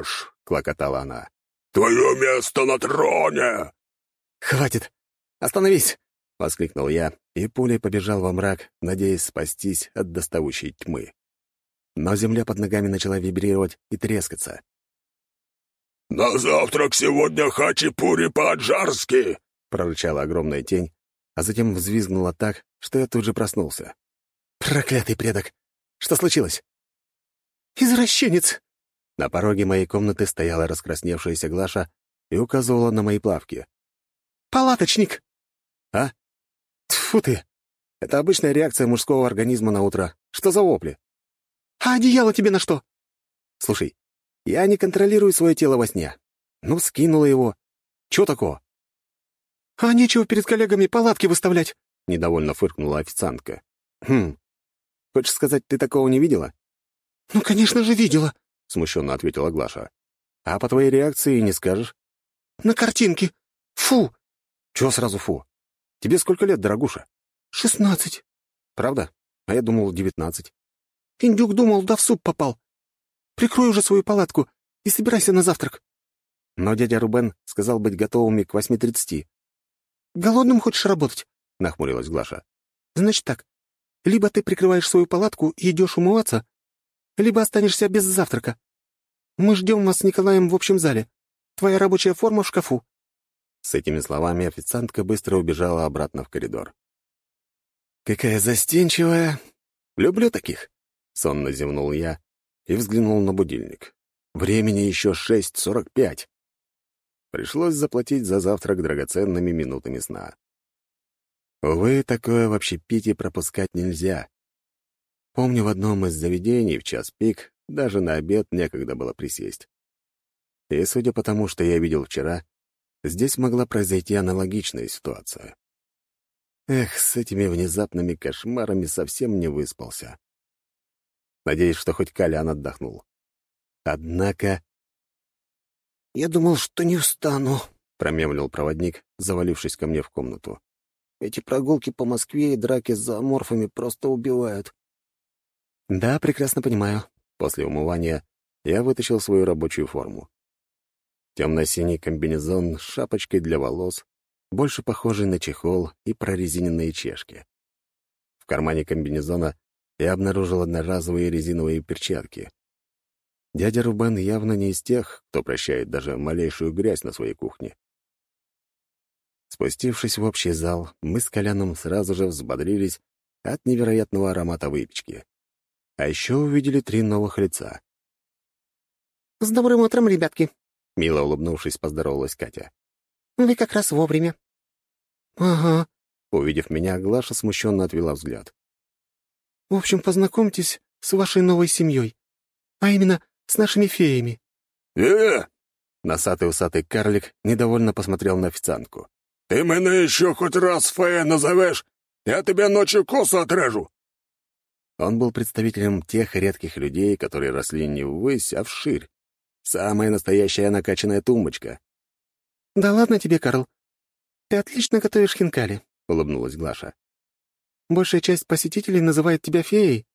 врешь!» — клокотала она. «Твое место на троне!» «Хватит! Остановись!» — воскликнул я и пулей побежал во мрак, надеясь спастись от доставущей тьмы. Но земля под ногами начала вибрировать и трескаться. «На завтрак сегодня хачапури по-аджарски!» — прорычала огромная тень, а затем взвизгнула так, что я тут же проснулся. «Проклятый предок! Что случилось?» «Извращенец!» На пороге моей комнаты стояла раскрасневшаяся Глаша и указывала на мои плавки. «Палаточник!» «А? Тьфу ты! Это обычная реакция мужского организма на утро. Что за вопли?» «А одеяло тебе на что?» «Слушай, я не контролирую свое тело во сне. Ну, скинула его. Чего такого?» «А нечего перед коллегами палатки выставлять», — недовольно фыркнула официантка. «Хм. Хочешь сказать, ты такого не видела?» «Ну, конечно же, видела», — смущенно ответила Глаша. «А по твоей реакции не скажешь?» «На картинке. Фу!» «Чего сразу фу? Тебе сколько лет, дорогуша?» «Шестнадцать». «Правда? А я думал, девятнадцать». «Индюк думал, да в суп попал. Прикрой уже свою палатку и собирайся на завтрак». Но дядя Рубен сказал быть готовыми к восьми тридцати. «Голодным хочешь работать?» — нахмурилась Глаша. «Значит так. Либо ты прикрываешь свою палатку и идешь умываться, либо останешься без завтрака. Мы ждем вас с Николаем в общем зале. Твоя рабочая форма в шкафу». С этими словами официантка быстро убежала обратно в коридор. «Какая застенчивая! Люблю таких!» — сонно зевнул я и взглянул на будильник. «Времени еще шесть сорок пять. Пришлось заплатить за завтрак драгоценными минутами сна. Увы, такое в общепите пропускать нельзя. Помню, в одном из заведений в час пик даже на обед некогда было присесть. И судя по тому, что я видел вчера, здесь могла произойти аналогичная ситуация. Эх, с этими внезапными кошмарами совсем не выспался. Надеюсь, что хоть Колян отдохнул. Однако «Я думал, что не встану», — промемлил проводник, завалившись ко мне в комнату. «Эти прогулки по Москве и драки с зооморфами просто убивают». «Да, прекрасно понимаю». После умывания я вытащил свою рабочую форму. Темно-синий комбинезон с шапочкой для волос, больше похожий на чехол и прорезиненные чешки. В кармане комбинезона я обнаружил одноразовые резиновые перчатки. Дядя Рубен явно не из тех, кто прощает даже малейшую грязь на своей кухне. Спустившись в общий зал, мы с Коляном сразу же взбодрились от невероятного аромата выпечки. А еще увидели три новых лица. «С добрым утром, ребятки!» — мило улыбнувшись, поздоровалась Катя. «Вы как раз вовремя». «Ага», — увидев меня, Глаша смущенно отвела взгляд. «В общем, познакомьтесь с вашей новой семьей, а именно с нашими феями». «Э!» Носатый усатый карлик недовольно посмотрел на официантку. «Ты меня еще хоть раз фея назовешь, я тебе ночью косу отрежу!» Он был представителем тех редких людей, которые росли не ввысь, а вширь. Самая настоящая накачанная тумбочка. «Да ладно тебе, Карл. Ты отлично готовишь хинкали», — улыбнулась Глаша. «Большая часть посетителей называет тебя феей».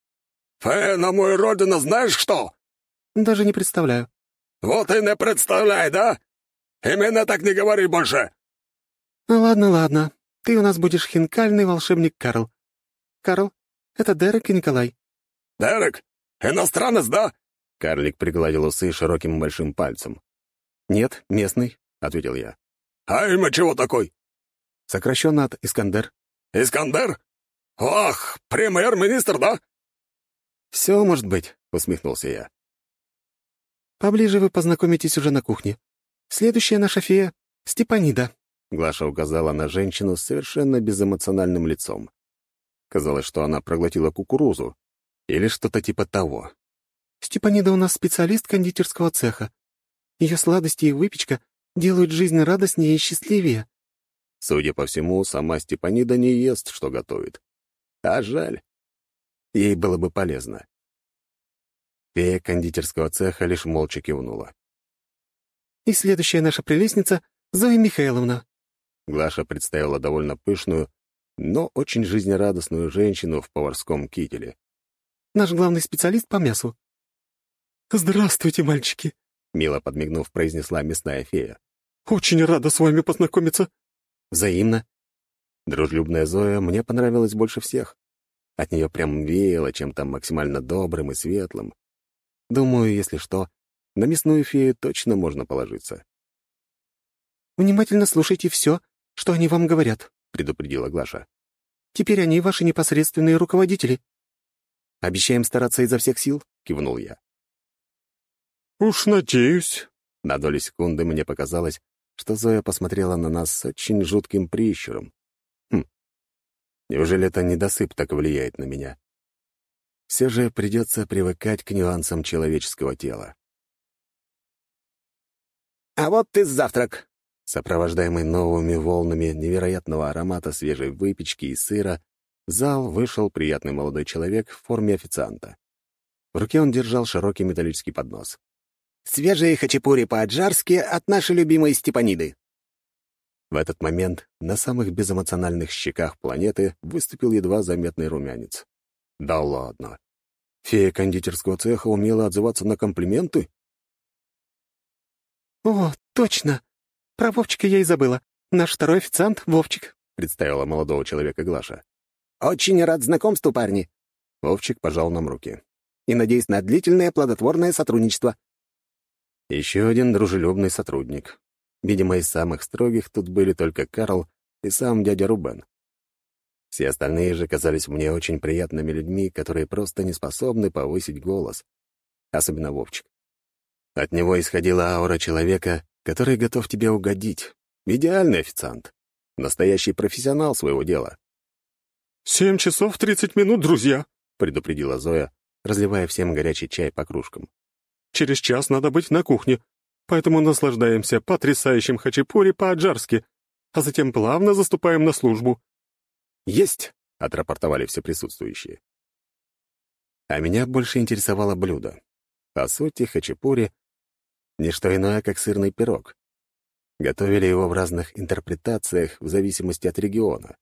«Фея на мою родину знаешь что?» Даже не представляю». «Вот и не представляй, да? Именно так не говори больше!» «Ну ладно, ладно. Ты у нас будешь хинкальный волшебник Карл. Карл, это Дерек и Николай». «Дерек? Иностранец, да?» Карлик пригладил усы широким большим пальцем. «Нет, местный», — ответил я. «А имя чего такой?» «Сокращенно от Искандер». «Искандер? Ах, премьер-министр, да?» «Все может быть», — усмехнулся я. Поближе вы познакомитесь уже на кухне. Следующая наша фея — Степанида». Глаша указала на женщину с совершенно безэмоциональным лицом. Казалось, что она проглотила кукурузу или что-то типа того. «Степанида у нас специалист кондитерского цеха. Ее сладости и выпечка делают жизнь радостнее и счастливее». Судя по всему, сама Степанида не ест, что готовит. А жаль. Ей было бы полезно. Фея кондитерского цеха лишь молча кивнула. «И следующая наша прелестница — Зоя Михайловна». Глаша представила довольно пышную, но очень жизнерадостную женщину в поварском кителе. «Наш главный специалист по мясу». «Здравствуйте, мальчики!» мило подмигнув, произнесла мясная фея. «Очень рада с вами познакомиться». «Взаимно». Дружелюбная Зоя мне понравилась больше всех. От нее прям веяло чем-то максимально добрым и светлым. Думаю, если что, на мясную фею точно можно положиться. «Внимательно слушайте все, что они вам говорят», — предупредила Глаша. «Теперь они ваши непосредственные руководители». «Обещаем стараться изо всех сил», — кивнул я. «Уж надеюсь». На долю секунды мне показалось, что Зоя посмотрела на нас с очень жутким прищуром. Хм, неужели это недосып так влияет на меня? Все же придется привыкать к нюансам человеческого тела. «А вот ты завтрак!» Сопровождаемый новыми волнами невероятного аромата свежей выпечки и сыра, в зал вышел приятный молодой человек в форме официанта. В руке он держал широкий металлический поднос. «Свежие хачапури по-аджарски от нашей любимой Степаниды». В этот момент на самых безэмоциональных щеках планеты выступил едва заметный румянец. «Да ладно! Фея кондитерского цеха умела отзываться на комплименты?» «О, точно! Про Вовчика я и забыла. Наш второй официант — Вовчик», — представила молодого человека Глаша. «Очень рад знакомству, парни». Вовчик пожал нам руки. «И надеюсь на длительное плодотворное сотрудничество». Еще один дружелюбный сотрудник. Видимо, из самых строгих тут были только Карл и сам дядя Рубен. Все остальные же казались мне очень приятными людьми, которые просто не способны повысить голос. Особенно Вовчик. От него исходила аура человека, который готов тебе угодить. Идеальный официант. Настоящий профессионал своего дела. «Семь часов тридцать минут, друзья», — предупредила Зоя, разливая всем горячий чай по кружкам. «Через час надо быть на кухне, поэтому наслаждаемся потрясающим хачапури по-аджарски, а затем плавно заступаем на службу». «Есть!» — отрапортовали все присутствующие. А меня больше интересовало блюдо. По сути, хачапури не что иное, как сырный пирог. Готовили его в разных интерпретациях в зависимости от региона.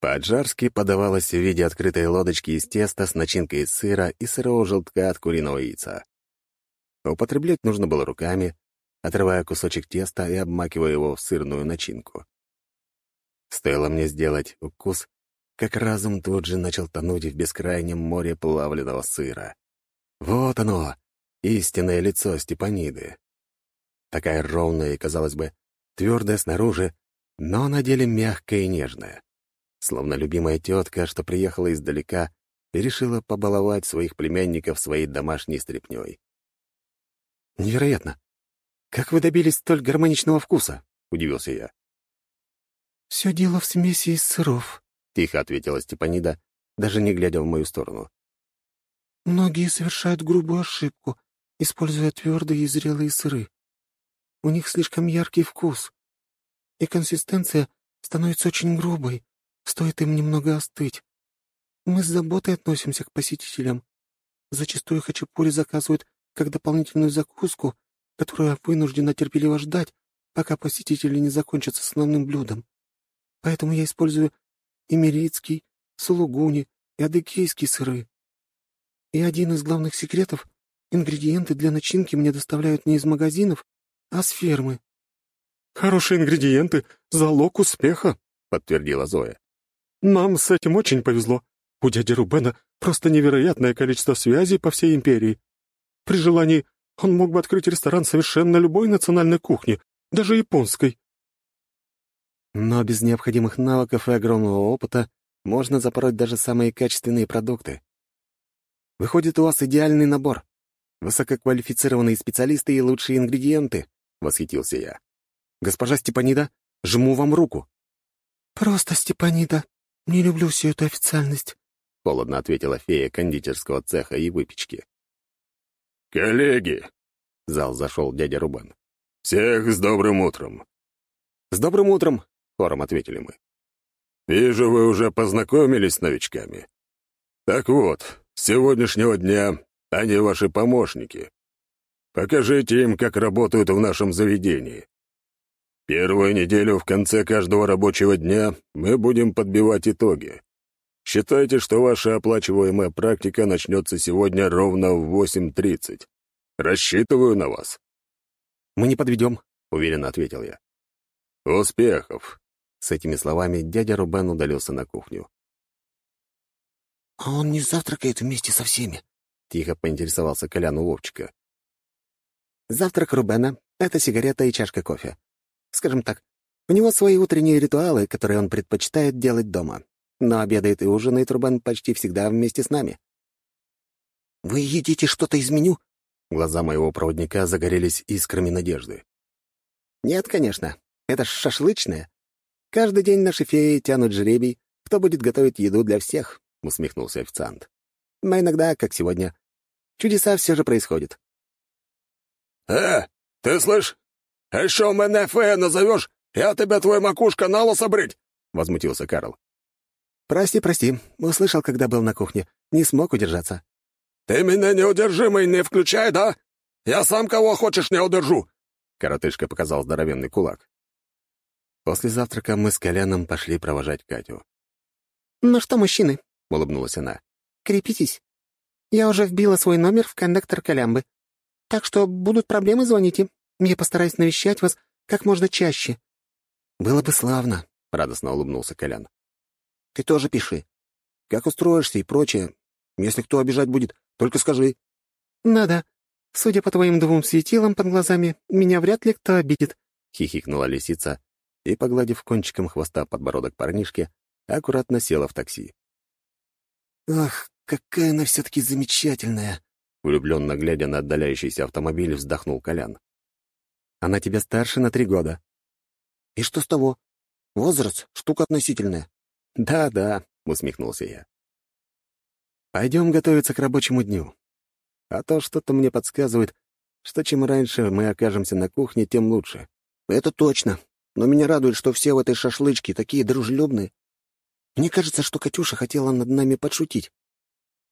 По-аджарски подавалось в виде открытой лодочки из теста с начинкой из сыра и сырого желтка от куриного яйца. Употреблять нужно было руками, отрывая кусочек теста и обмакивая его в сырную начинку. Стоило мне сделать укус, как разум тут же начал тонуть в бескрайнем море плавленного сыра. Вот оно, истинное лицо Степаниды. Такая ровная и, казалось бы, твердая снаружи, но на деле мягкая и нежная. Словно любимая тетка, что приехала издалека и решила побаловать своих племянников своей домашней стряпнёй. «Невероятно! Как вы добились столь гармоничного вкуса?» — удивился я. «Все дело в смеси из сыров», — тихо ответила Степанида, даже не глядя в мою сторону. «Многие совершают грубую ошибку, используя твердые и зрелые сыры. У них слишком яркий вкус, и консистенция становится очень грубой, стоит им немного остыть. Мы с заботой относимся к посетителям. Зачастую хачапури заказывают как дополнительную закуску, которую вынуждена терпеливо ждать, пока посетители не закончат с основным блюдом. Поэтому я использую имерицкий, сулугуни и адыгейский сыры. И один из главных секретов Ингредиенты для начинки мне доставляют не из магазинов, а с фермы». «Хорошие ингредиенты — залог успеха», — подтвердила Зоя. «Нам с этим очень повезло. У дяди Рубена просто невероятное количество связей по всей империи. При желании он мог бы открыть ресторан совершенно любой национальной кухни, даже японской». Но без необходимых навыков и огромного опыта можно запороть даже самые качественные продукты. Выходит, у вас идеальный набор. Высококвалифицированные специалисты и лучшие ингредиенты», — восхитился я. «Госпожа Степанида, жму вам руку». «Просто Степанида. Не люблю всю эту официальность», — холодно ответила фея кондитерского цеха и выпечки. «Коллеги!» — зал зашел дядя Рубан. «Всех с добрым утром!» «С добрым утром!» — хором ответили мы. «Вижу, вы уже познакомились с новичками. Так вот, с сегодняшнего дня они ваши помощники. Покажите им, как работают в нашем заведении. Первую неделю в конце каждого рабочего дня мы будем подбивать итоги. Считайте, что ваша оплачиваемая практика начнется сегодня ровно в 8.30. Рассчитываю на вас». «Мы не подведем», — уверенно ответил я. «Успехов!» С этими словами дядя Рубен удалился на кухню. «А он не завтракает вместе со всеми?» — тихо поинтересовался Колян у Вовчика. «Завтрак Рубена — это сигарета и чашка кофе. Скажем так, у него свои утренние ритуалы, которые он предпочитает делать дома. Но обедает и ужинает Рубен почти всегда вместе с нами». «Вы едите что-то из меню?» Глаза моего проводника загорелись искрами надежды. «Нет, конечно. Это ж шашлычное. Каждый день наши феи тянут жребий, кто будет готовить еду для всех», — усмехнулся официант. «Но иногда, как сегодня, чудеса все же происходят». «Э, ты слышь? Еще меня фея назовешь, я тебя твой макушка на лосо брить!» — возмутился Карл. «Прости, прости. Услышал, когда был на кухне. Не смог удержаться». «Ты меня неудержимый не включай, да? Я сам кого хочешь не удержу!» Коротышка показал здоровенный кулак. После завтрака мы с Коляном пошли провожать Катю. «Ну что, мужчины?» — улыбнулась она. «Крепитесь. Я уже вбила свой номер в кондуктор Колямбы. Так что будут проблемы, звоните. Я постараюсь навещать вас как можно чаще». «Было бы славно», — радостно улыбнулся Колян. «Ты тоже пиши. Как устроишься и прочее. Если кто обижать будет, только скажи». «Да-да. Судя по твоим двум светилам под глазами, меня вряд ли кто обидит», — хихикнула лисица и, погладив кончиком хвоста подбородок парнишки, аккуратно села в такси. «Ах, какая она все-таки замечательная!» Влюбленно глядя на отдаляющийся автомобиль, вздохнул Колян. «Она тебя старше на три года». «И что с того? Возраст — штука относительная». «Да-да», — усмехнулся я. «Пойдем готовиться к рабочему дню. А то что-то мне подсказывает, что чем раньше мы окажемся на кухне, тем лучше». «Это точно. Но меня радует, что все в этой шашлычке такие дружелюбные. Мне кажется, что Катюша хотела над нами подшутить.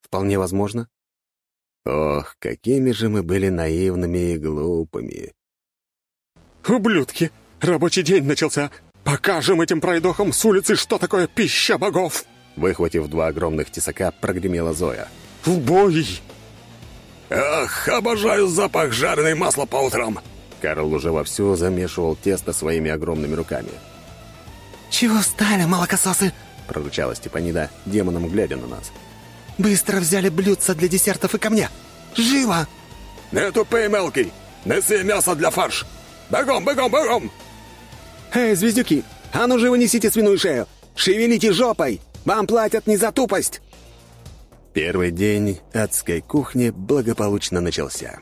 Вполне возможно. Ох, какими же мы были наивными и глупыми. «Ублюдки! Рабочий день начался! Покажем этим пройдохам с улицы, что такое пища богов!» Выхватив два огромных тесака, прогремела Зоя. «В бой!» «Ах, обожаю запах жареной масла по утрам!» Карл уже вовсю замешивал тесто своими огромными руками. «Чего стали, молокососы?» — прорычала Степанида, демоном глядя на нас. «Быстро взяли блюдца для десертов и ко мне! Живо!» «Не тупи, мелкий! Неси мясо для фарш! Бегом, бегом, бегом!» «Эй, звездюки, а ну живо несите свиную шею! Шевелите жопой! Вам платят не за тупость!» Первый день адской кухни благополучно начался.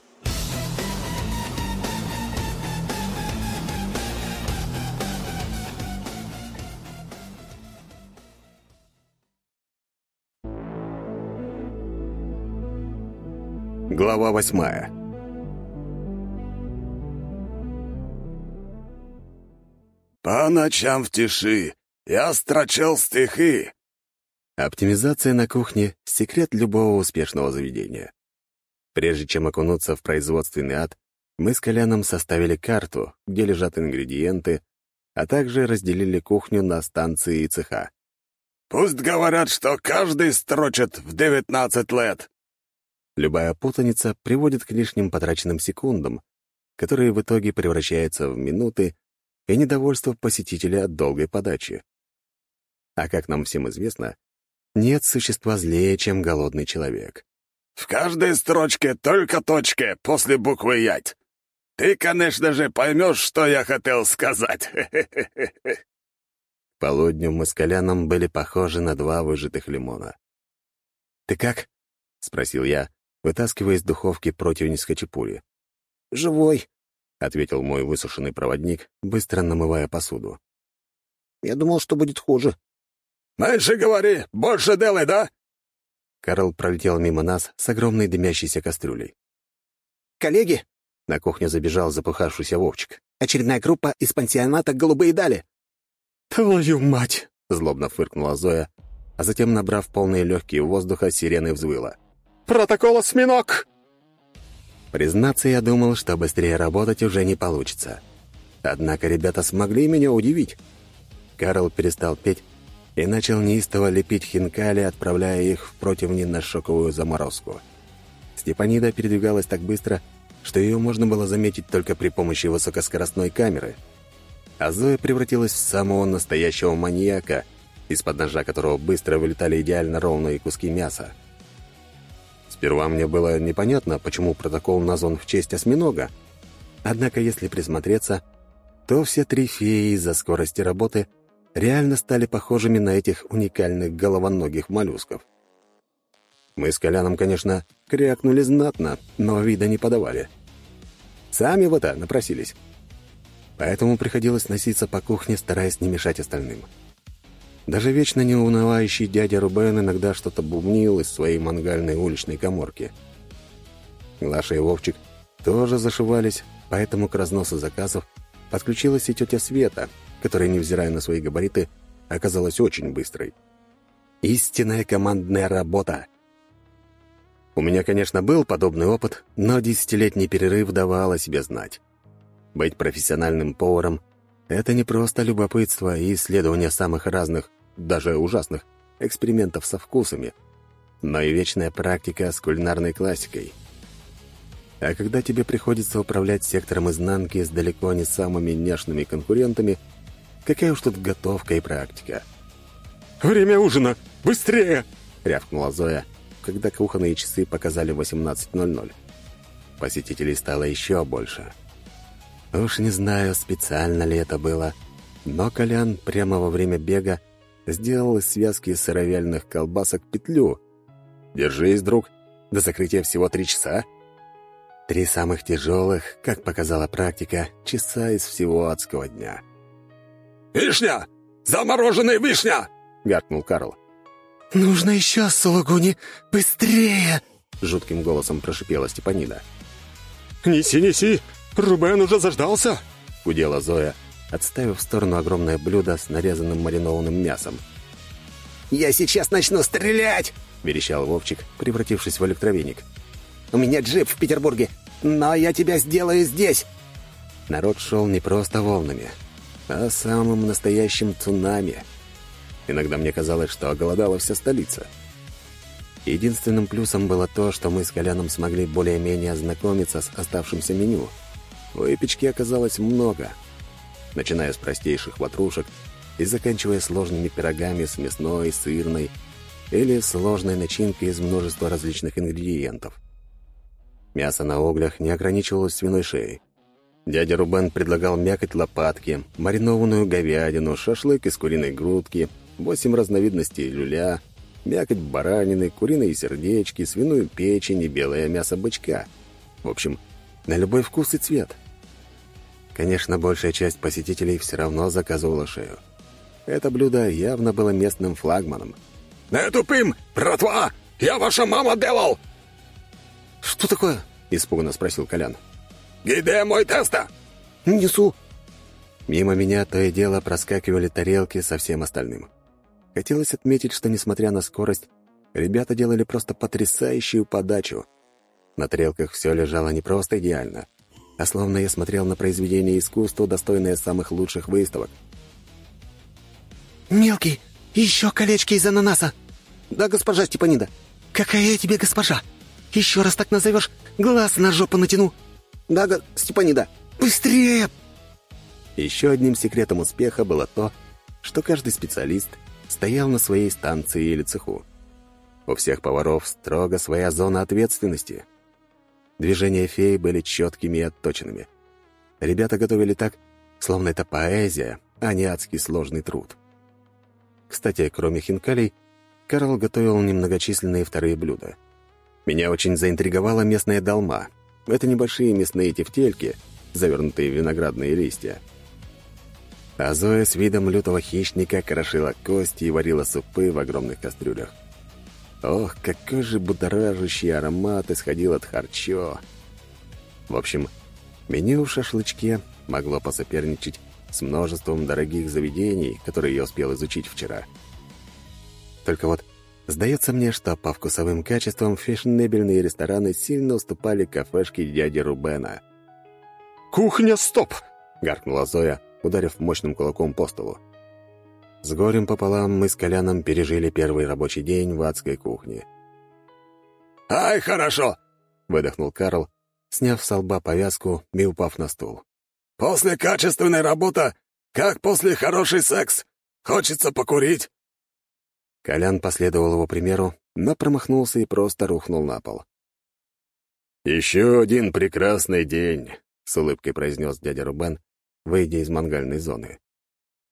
Глава восьмая «По ночам в тиши я строчил стихи». Оптимизация на кухне — секрет любого успешного заведения. Прежде чем окунуться в производственный ад, мы с Коляном составили карту, где лежат ингредиенты, а также разделили кухню на станции и цеха. «Пусть говорят, что каждый строчит в девятнадцать лет», Любая путаница приводит к лишним потраченным секундам, которые в итоге превращаются в минуты и недовольство посетителя от долгой подачи. А как нам всем известно, нет существа злее, чем голодный человек. «В каждой строчке только точка после буквы «ять». Ты, конечно же, поймешь, что я хотел сказать. Полудню мы с Коляном были похожи на два выжатых лимона. «Ты как?» — спросил я, вытаскивая из духовки противень с хачапури. «Живой», — ответил мой высушенный проводник, быстро намывая посуду. «Я думал, что будет хуже». «Меньше говори, больше делай, да?» Карл пролетел мимо нас с огромной дымящейся кастрюлей. «Коллеги!» — на кухню забежал запыхавшийся Вовчик. «Очередная группа из пансионата «Голубые дали». «Твою мать!» — злобно фыркнула Зоя, а затем, набрав полные легкие воздуха, сирены взвыла. Протокол осьминог!» Признаться, я думал, что быстрее работать уже не получится. Однако ребята смогли меня удивить. Карл перестал петь и начал неистово лепить хинкали, отправляя их в противни на шоковую заморозку. Степанида передвигалась так быстро, что ее можно было заметить только при помощи высокоскоростной камеры. А Зоя превратилась в самого настоящего маньяка, из-под ножа которого быстро вылетали идеально ровные куски мяса. Сперва мне было непонятно, почему протокол назван в честь осьминога. Однако, если присмотреться, то все три феи из-за скорости работы реально стали похожими на этих уникальных головоногих моллюсков. Мы с Коляном, конечно, крякнули знатно, но вида не подавали. Сами в это напросились. Поэтому приходилось носиться по кухне, стараясь не мешать остальным. Даже вечно неунывающий дядя Рубен иногда что-то бубнил из своей мангальной уличной коморки. Глаша и Вовчик тоже зашивались, поэтому к разносу заказов подключилась и тетя Света, которая, невзирая на свои габариты, оказалась очень быстрой. Истинная командная работа. У меня, конечно, был подобный опыт, но десятилетний перерыв давал о себе знать. Быть профессиональным поваром — это не просто любопытство и исследование самых разных, даже ужасных, экспериментов со вкусами, но и вечная практика с кулинарной классикой. А когда тебе приходится управлять сектором изнанки с далеко не самыми няшными конкурентами, какая уж тут готовка и практика. «Время ужина! Быстрее!» — рявкнула Зоя, когда кухонные часы показали 18.00. Посетителей стало еще больше. Уж не знаю, специально ли это было, но Колян прямо во время бега сделал из связки сыровяльных колбасок петлю. «Держись, друг, до закрытия всего три часа». Три самых тяжелых, как показала практика, часа из всего адского дня. «Вишня! Замороженная вишня!» — гаркнул Карл. «Нужно еще, Сологуни! Быстрее!» — жутким голосом прошипела Степанида. «Неси, неси! Рубен уже заждался!» — гудела Зоя, отставив в сторону огромное блюдо с нарезанным маринованным мясом. «Я сейчас начну стрелять!» — верещал Вовчик, превратившись в электровеник. «У меня джип в Петербурге, но я тебя сделаю здесь!» Народ шел не просто волнами, а самым настоящим цунами. Иногда мне казалось, что оголодала вся столица. Единственным плюсом было то, что мы с Коляном смогли более-менее ознакомиться с оставшимся меню. Выпечки оказалось много — начиная с простейших ватрушек и заканчивая сложными пирогами с мясной, сырной или сложной начинкой из множества различных ингредиентов. Мясо на углях не ограничивалось свиной шеей. Дядя Рубен предлагал мякоть лопатки, маринованную говядину, шашлык из куриной грудки, восемь разновидностей люля, мякоть баранины, куриные сердечки, свиную печень и белое мясо бычка. В общем, на любой вкус и цвет — Конечно, большая часть посетителей все равно заказывала шею. Это блюдо явно было местным флагманом. «Не тупым, братва! Я ваша мама делал!» «Что такое?» — испуганно спросил Колян. «Где мой теста?» «Несу». Мимо меня то и дело проскакивали тарелки со всем остальным. Хотелось отметить, что, несмотря на скорость, ребята делали просто потрясающую подачу. На тарелках все лежало не просто идеально, а словно я смотрел на произведение искусства, достойное самых лучших выставок. «Мелкий, еще колечки из ананаса!» «Да, госпожа Степанида!» «Какая я тебе госпожа? Еще раз так назовешь, глаз на жопу натяну!» «Да, го... Степанида!» «Быстрее!» Еще одним секретом успеха было то, что каждый специалист стоял на своей станции или цеху. У всех поваров строго своя зона ответственности — Движения феи были четкими и отточенными. Ребята готовили так, словно это поэзия, а не адский сложный труд. Кстати, кроме хинкалей, Карл готовил немногочисленные вторые блюда. Меня очень заинтриговала местная долма. Это небольшие мясные тефтельки, завернутые в виноградные листья. А Зоя с видом лютого хищника крошила кости и варила супы в огромных кастрюлях. Ох, какой же будоражащий аромат исходил от харчо. В общем, меню в шашлычке могло посоперничать с множеством дорогих заведений, которые я успел изучить вчера. Только вот сдается мне, что по вкусовым качествам фешенебельные рестораны сильно уступали кафешке дяди Рубена. «Кухня, стоп!» — гаркнула Зоя, ударив мощным кулаком по столу. С горем пополам мы с Коляном пережили первый рабочий день в адской кухне. «Ай, хорошо!» — выдохнул Карл, сняв с лба повязку и упав на стул. «После качественной работы, как после хороший секс, хочется покурить». Колян последовал его примеру, но промахнулся и просто рухнул на пол. «Еще один прекрасный день», — с улыбкой произнес дядя Рубен, выйдя из мангальной зоны.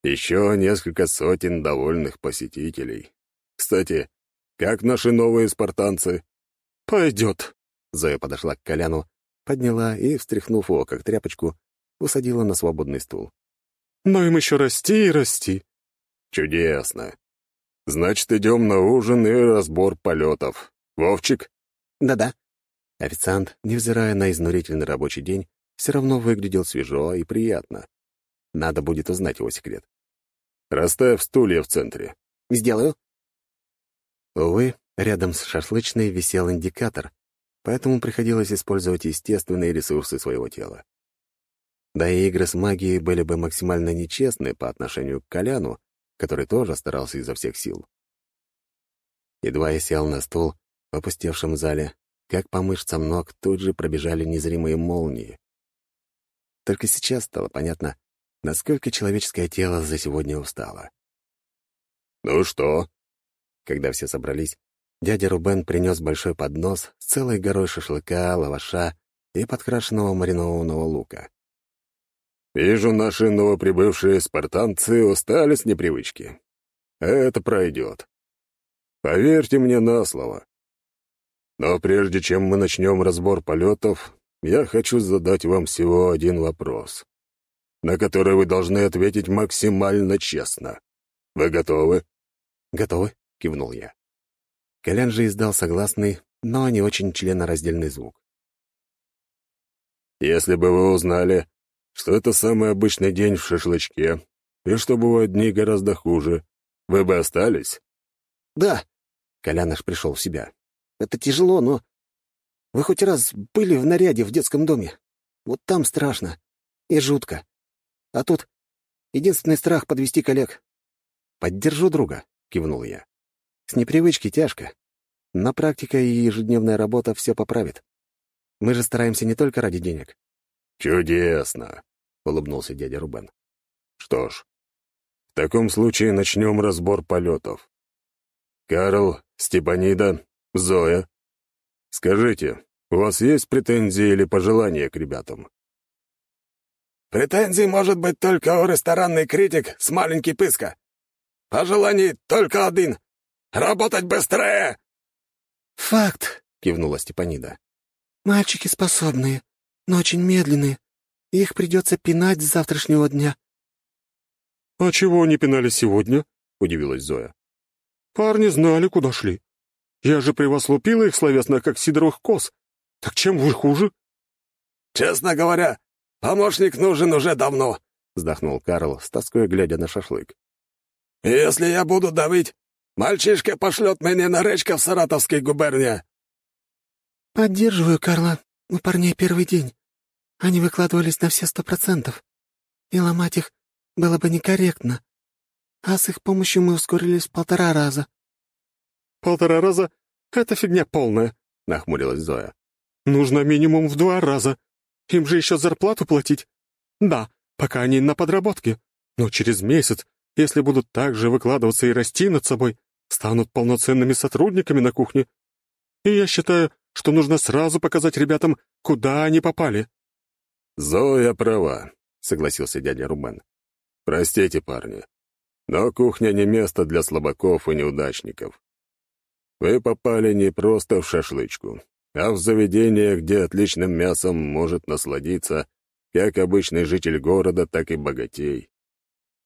«Еще несколько сотен довольных посетителей. Кстати, как наши новые спартанцы?» «Пойдет», — Зоя подошла к Коляну, подняла и, встряхнув его как тряпочку, усадила на свободный стул. «Но им еще расти и расти». «Чудесно. Значит, идем на ужин и разбор полетов. Вовчик?» «Да-да». Официант, невзирая на изнурительный рабочий день, все равно выглядел свежо и приятно. Надо будет узнать его секрет. «Расставь стулья в центре». «Сделаю». Увы, рядом с шашлычной висел индикатор, поэтому приходилось использовать естественные ресурсы своего тела. Да и игры с магией были бы максимально нечестны по отношению к Коляну, который тоже старался изо всех сил. Едва я сел на стул в опустевшем зале, как по мышцам ног тут же пробежали незримые молнии. Только сейчас стало понятно, насколько человеческое тело за сегодня устало. «Ну что?» Когда все собрались, дядя Рубен принес большой поднос с целой горой шашлыка, лаваша и подкрашенного маринованного лука. Вижу, наши новоприбывшие спартанцы устали с непривычки. Это пройдет. Поверьте мне на слово. Но прежде чем мы начнем разбор полетов, я хочу задать вам всего один вопрос, на который вы должны ответить максимально честно. Вы готовы? Готовы, кивнул я. Колян же издал согласный, но не очень членораздельный звук. Если бы вы узнали, что это самый обычный день в шашлычке, и что бывают дни гораздо хуже. Вы бы остались?» «Да», — Коляныш пришел в себя. «Это тяжело, но... Вы хоть раз были в наряде в детском доме? Вот там страшно и жутко. А тут единственный страх — подвести коллег». «Поддержу друга», — кивнул я. «С непривычки тяжко, но практика и ежедневная работа все поправит. Мы же стараемся не только ради денег. «Чудесно!» — улыбнулся дядя Рубен. «Что ж, в таком случае начнем разбор полетов. Карл, Степанида, Зоя, скажите, у вас есть претензии или пожелания к ребятам?» «Претензий может быть только у ресторанный критик с маленький пыска. Пожеланий только один — работать быстрее!» «Факт!» — кивнула Степанида. «Мальчики способные, но очень медленные. Их придется пинать с завтрашнего дня». «А чего они пинали сегодня?» — удивилась Зоя. «Парни знали, куда шли. Я же при вас лупила их словесно, как сидоровых коз. Так чем вы хуже?» «Честно говоря, помощник нужен уже давно», — вздохнул Карл, с тоской глядя на шашлык. «Если я буду давить, мальчишка пошлет меня на речка в Саратовской губернии». «Поддерживаю, Карла. У парней первый день. Они выкладывались на все сто процентов. И ломать их было бы некорректно. А с их помощью мы ускорились в полтора раза». «Полтора раза? Это фигня полная», — нахмурилась Зоя. «Нужно минимум в два раза. Им же еще зарплату платить. Да, пока они на подработке. Но через месяц, если будут так же выкладываться и расти над собой, станут полноценными сотрудниками на кухне. И я считаю, что нужно сразу показать ребятам, куда они попали». «Зоя права», — согласился дядя Рубен. «Простите, парни, но кухня не место для слабаков и неудачников. Вы попали не просто в шашлычку, а в заведение, где отличным мясом может насладиться как обычный житель города, так и богатей.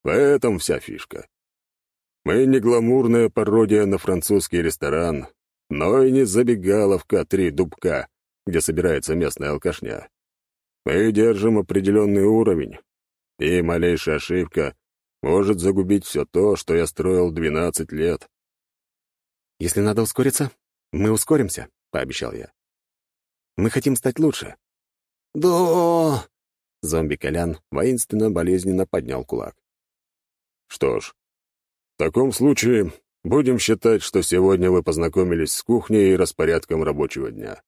В этом вся фишка. Мы не гламурная пародия на французский ресторан, но и не забегаловка «Три дубка», где собирается местная алкашня. Мы держим определенный уровень, и малейшая ошибка может загубить все то, что я строил 12 лет. «Если надо ускориться, мы ускоримся», — пообещал я. «Мы хотим стать лучше». «Да...» — зомби-колян воинственно-болезненно поднял кулак. «Что ж, в таком случае Будем считать, что сегодня вы познакомились с кухней и распорядком рабочего дня.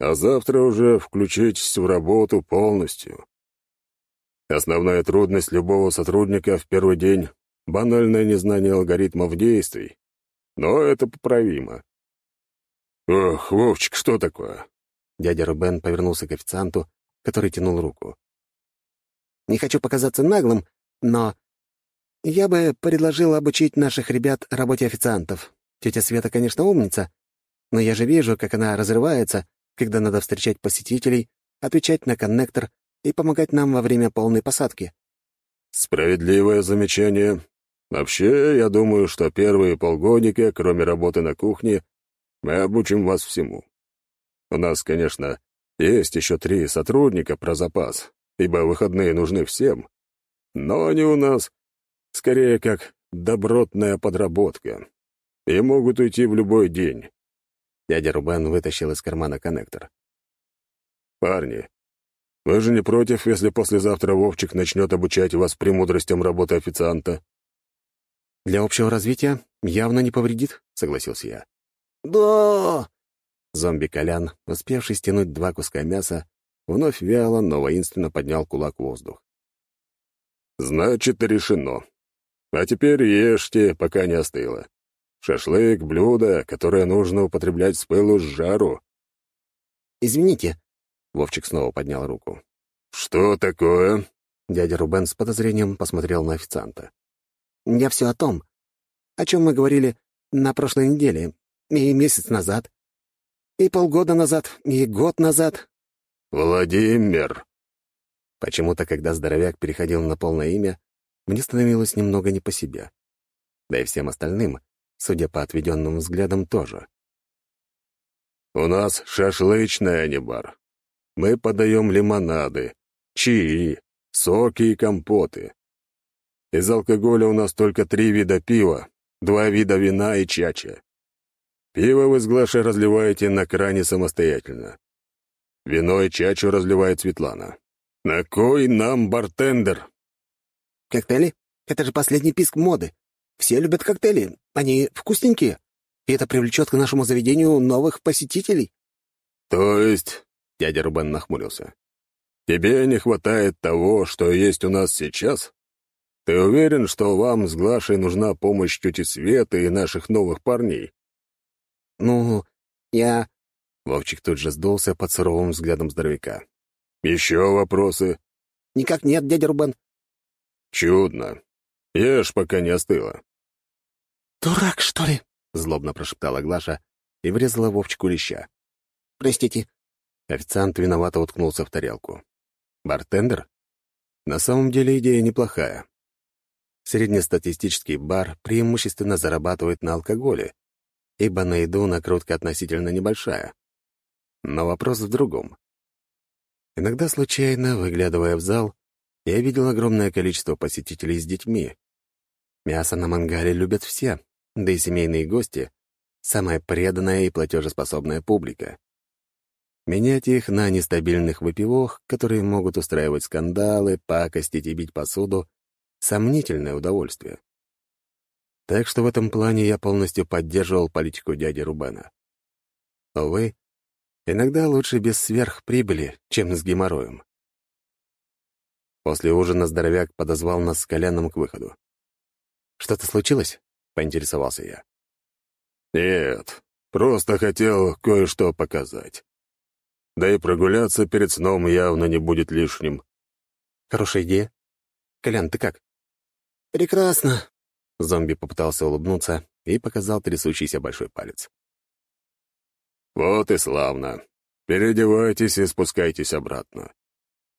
а завтра уже включитесь в работу полностью. Основная трудность любого сотрудника в первый день — банальное незнание алгоритмов действий. Но это поправимо. «Ох, Вовчик, что такое?» Дядя Рубен повернулся к официанту, который тянул руку. «Не хочу показаться наглым, но я бы предложил обучить наших ребят работе официантов. Тетя Света, конечно, умница, но я же вижу, как она разрывается, когда надо встречать посетителей, отвечать на коннектор и помогать нам во время полной посадки». «Справедливое замечание. Вообще, я думаю, что первые полгодика, кроме работы на кухне, мы обучим вас всему. У нас, конечно, есть еще три сотрудника про запас, ибо выходные нужны всем. Но они у нас скорее как добротная подработка и могут уйти в любой день. Дядя Рубен вытащил из кармана коннектор. «Парни, вы же не против, если послезавтра Вовчик начнет обучать вас премудростям работы официанта?» «Для общего развития явно не повредит», — согласился я. «Да!» Зомби Колян, успевший стянуть два куска мяса, вновь вяло, но воинственно поднял кулак в воздух. «Значит, решено. А теперь ешьте, пока не остыло. Шашлык — блюдо, которое нужно употреблять с пылу с жару». «Извините», — Вовчик снова поднял руку. «Что такое?» Дядя Рубен с подозрением посмотрел на официанта. «Я все о том, о чем мы говорили на прошлой неделе, и месяц назад, и полгода назад, и год назад». «Владимир!» Почему-то, когда здоровяк переходил на полное имя, мне становилось немного не по себе. Да и всем остальным, судя по отведенным взглядам, тоже. «У нас шашлычная, а не бар. Мы подаем лимонады, чаи, соки и компоты. Из алкоголя у нас только три вида пива, два вида вина и чача. Пиво вы с Глашей разливаете на кране самостоятельно. Вино и чачу разливает Светлана. На кой нам бартендер? Коктейли? Это же последний писк моды. Все любят коктейли. Они вкусненькие. И это привлечет к нашему заведению новых посетителей. То есть, дядя Рубен нахмурился, тебе не хватает того, что есть у нас сейчас? Ты уверен, что вам с Глашей нужна помощь тети Светы и наших новых парней? Ну, я... Вовчик тут же сдулся под суровым взглядом здоровяка. «Еще вопросы?» «Никак нет, дядя Рубен». «Чудно. Ешь, пока не остыло». «Дурак, что ли?» — злобно прошептала Глаша и врезала Вовчику леща. «Простите». Официант виновато уткнулся в тарелку. «Бартендер? На самом деле идея неплохая. Среднестатистический бар преимущественно зарабатывает на алкоголе, ибо на еду накрутка относительно небольшая. Но вопрос в другом. Иногда случайно, выглядывая в зал, я видел огромное количество посетителей с детьми. Мясо на мангале любят все, да и семейные гости — самая преданная и платежеспособная публика. Менять их на нестабильных выпивох, которые могут устраивать скандалы, пакостить и бить посуду — сомнительное удовольствие. Так что в этом плане я полностью поддерживал политику дяди Рубена. Увы, иногда лучше без сверхприбыли, чем с геморроем. После ужина здоровяк подозвал нас с Коляном к выходу. «Что-то случилось?» — поинтересовался я. «Нет, просто хотел кое-что показать. Да и прогуляться перед сном явно не будет лишним». «Хорошая идея. Колян, ты как?» «Прекрасно», Зомби попытался улыбнуться и показал трясущийся большой палец. «Вот и славно. Переодевайтесь и спускайтесь обратно.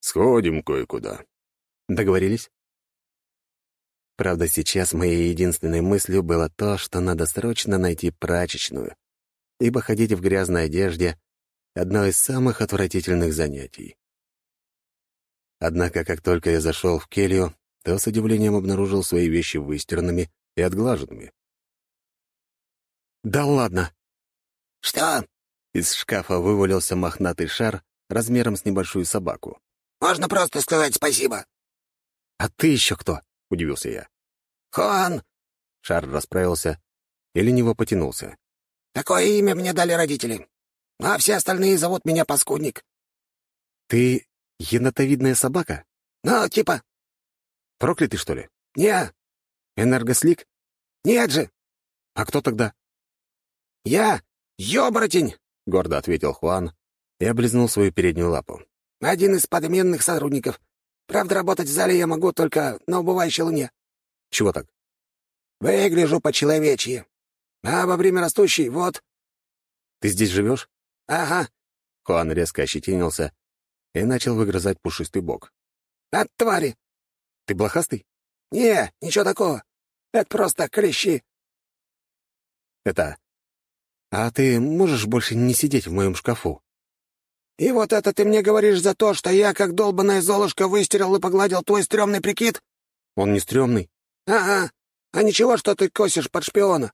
Сходим кое-куда». «Договорились?» Правда, сейчас моей единственной мыслью было то, что надо срочно найти прачечную, ибо ходить в грязной одежде — одно из самых отвратительных занятий. Однако, как только я зашел в келью, то с удивлением обнаружил свои вещи выстиранными и отглаженными. «Да ладно!» «Что?» Из шкафа вывалился мохнатый шар размером с небольшую собаку. «Можно просто сказать спасибо». «А ты еще кто?» — удивился я. «Хуан!» Шар расправился и лениво потянулся. «Такое имя мне дали родители. а все остальные зовут меня Паскудник». «Ты енотовидная собака? «Ну, типа...» Проклятый, что ли? «Не, Энергослик? нет же, А кто тогда?» я ёборотень, — гордо ответил Хуан и облизнул свою переднюю лапу. один из подменных сотрудников. Правда, работать в зале я могу только на убывающей луне. Чего так? Выгляжу по-человечьи. А во время растущей, вот, Ты здесь живешь? ага, Хуан резко ощетинился и начал выгрызать пушистый бок. от твари. Ты блохастый? Не, ничего такого. Это просто клещи. Это... А ты можешь больше не сидеть в моем шкафу? И вот это ты мне говоришь за то, что я, как долбаная золушка, выстирал и погладил твой стрёмный прикид? Он не стрёмный. Ага. А ничего, что ты косишь под шпиона?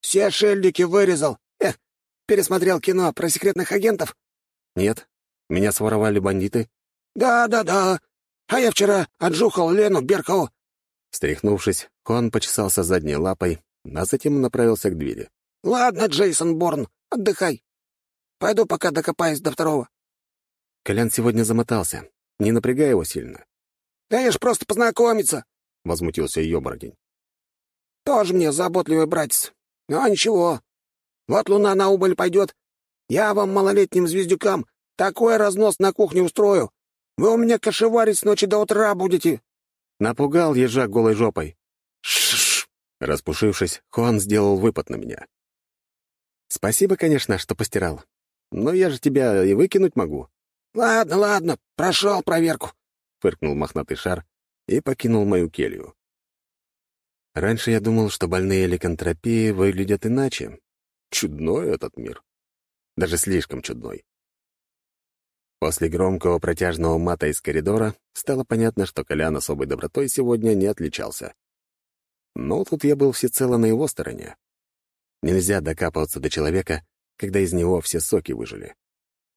Все шельдики вырезал. Эх, пересмотрел кино про секретных агентов? Нет. Меня своровали бандиты. Да-да-да. А я вчера отжухал Лену Беркову. Стряхнувшись, Хуан почесался задней лапой, а затем направился к двери. Ладно, Джейсон Борн, отдыхай. Пойду пока докопаюсь до второго. Колян сегодня замотался. Не напрягай его сильно. Да я ж просто познакомиться. — возмутился Ёбородень. Тоже мне заботливый братец. А ничего. Вот луна на убыль пойдет. Я вам, малолетним звездюкам, такой разнос на кухне устрою. Вы у меня кошеварить с ночи до утра будете. Напугал ежа голой жопой. Ш-ш-ш. Распушившись, Хуан сделал выпад на меня. «Спасибо, конечно, что постирал. Но я же тебя и выкинуть могу», Ладно, ладно, прошел проверку. — фыркнул мохнатый шар и покинул мою келью. Раньше я думал, что больные ликантропии выглядят иначе. Чудной этот мир. Даже слишком чудной. После громкого протяжного мата из коридора стало понятно, что Колян особой добротой сегодня не отличался. Но тут я был всецело на его стороне. Нельзя докапываться до человека, когда из него все соки выжили.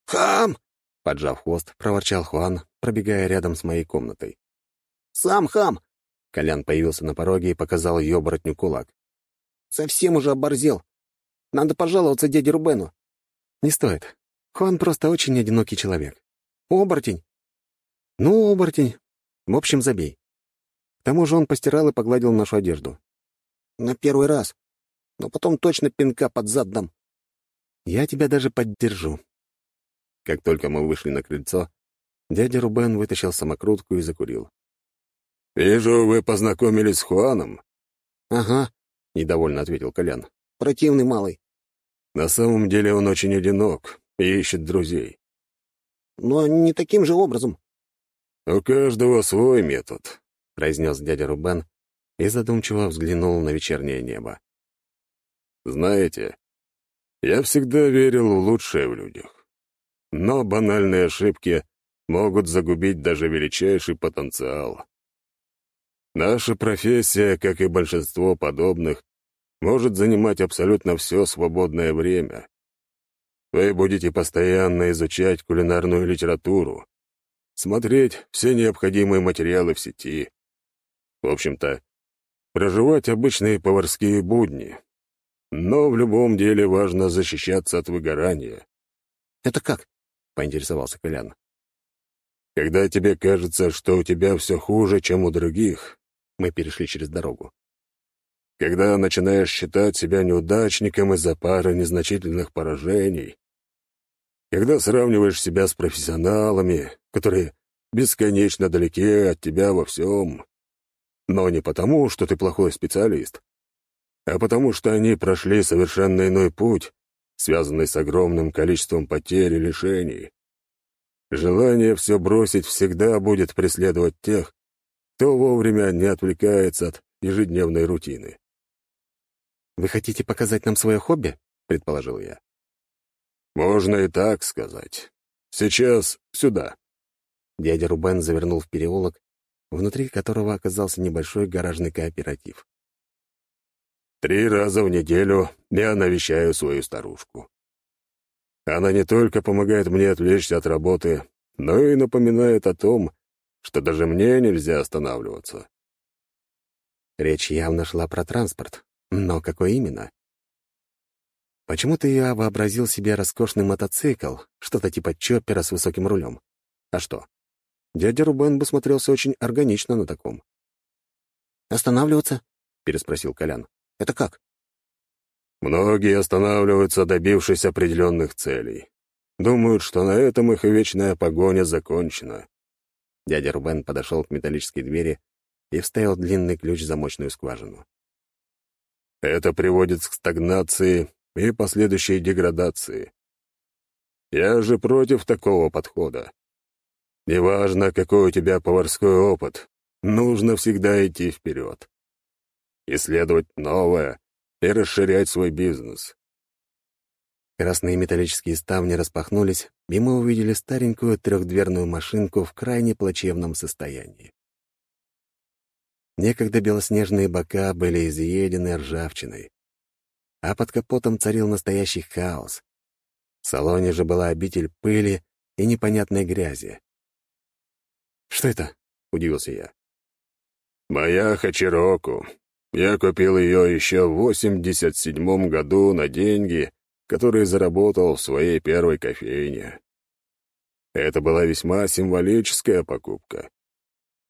Хам! Поджав хвост, проворчал Хуан, пробегая рядом с моей комнатой. Сам хам! Колян появился на пороге и показал ее оборотню кулак. Совсем уже оборзел. Надо пожаловаться дяде Рубену. «Не стоит. Хуан просто очень одинокий человек. Оборотень. Ну, оборотень. В общем, забей. К тому же он постирал и погладил нашу одежду. На первый раз. Но потом точно пинка под зад дам. Я тебя даже поддержу». Как только мы вышли на крыльцо, дядя Рубен вытащил самокрутку и закурил. «Вижу, вы познакомились с Хуаном». Ага, — недовольно ответил Колян. противный малый. На самом деле он очень одинок и ищет друзей. Но не таким же образом. У каждого свой метод. — произнес дядя Рубен и задумчиво взглянул на вечернее небо. Знаете, я всегда верил в лучшее в людях. Но банальные ошибки могут загубить даже величайший потенциал. Наша профессия, как и большинство подобных, может занимать абсолютно все свободное время. Вы будете постоянно изучать кулинарную литературу, смотреть все необходимые материалы в сети. В общем-то, проживать обычные поварские будни. Но в любом деле важно защищаться от выгорания. «Это как?» — поинтересовался Колян. Когда тебе кажется, что у тебя все хуже, чем у других, Мы перешли через дорогу. когда начинаешь считать себя неудачником из-за пары незначительных поражений, когда сравниваешь себя с профессионалами, которые бесконечно далеки от тебя во всем, но не потому, что ты плохой специалист, а потому что они прошли совершенно иной путь, связанный с огромным количеством потерь и лишений. Желание все бросить всегда будет преследовать тех, кто вовремя не отвлекается от ежедневной рутины. «Вы хотите показать нам свое хобби?» — предположил я. Можно и так сказать. Сейчас сюда. Дядя Рубен завернул в переулок, внутри которого оказался небольшой гаражный кооператив. Три раза в неделю я навещаю свою старушку. Она не только помогает мне отвлечься от работы, но и напоминает о том, что даже мне нельзя останавливаться. Речь явно шла про транспорт, но какой именно? Почему-то я вообразил себе роскошный мотоцикл, что-то типа чоппера с высоким рулем. А что? Дядя Рубен бы смотрелся очень органично на таком. «Останавливаться?» — переспросил Колян. «Это как?» Многие останавливаются, добившись определенных целей. Думают, что на этом их вечная погоня закончена. Дядя Рубен подошел к металлической двери и вставил длинный ключ в замочную скважину. Это приводит к стагнации и последующей деградации. Я же против такого подхода. Неважно, какой у тебя поварской опыт, нужно всегда идти вперед. Исследовать новое, и расширять свой бизнес. Красные металлические ставни распахнулись, и мы увидели старенькую трехдверную машинку в крайне плачевном состоянии. Некогда белоснежные бока были изъедены ржавчиной, а под капотом царил настоящий хаос. В салоне же была обитель пыли и непонятной грязи. «Что это?» — удивился я. «Моя Хачироку», я купил ее еще в 87 году на деньги, которые заработал в своей первой кофейне. Это была весьма символическая покупка.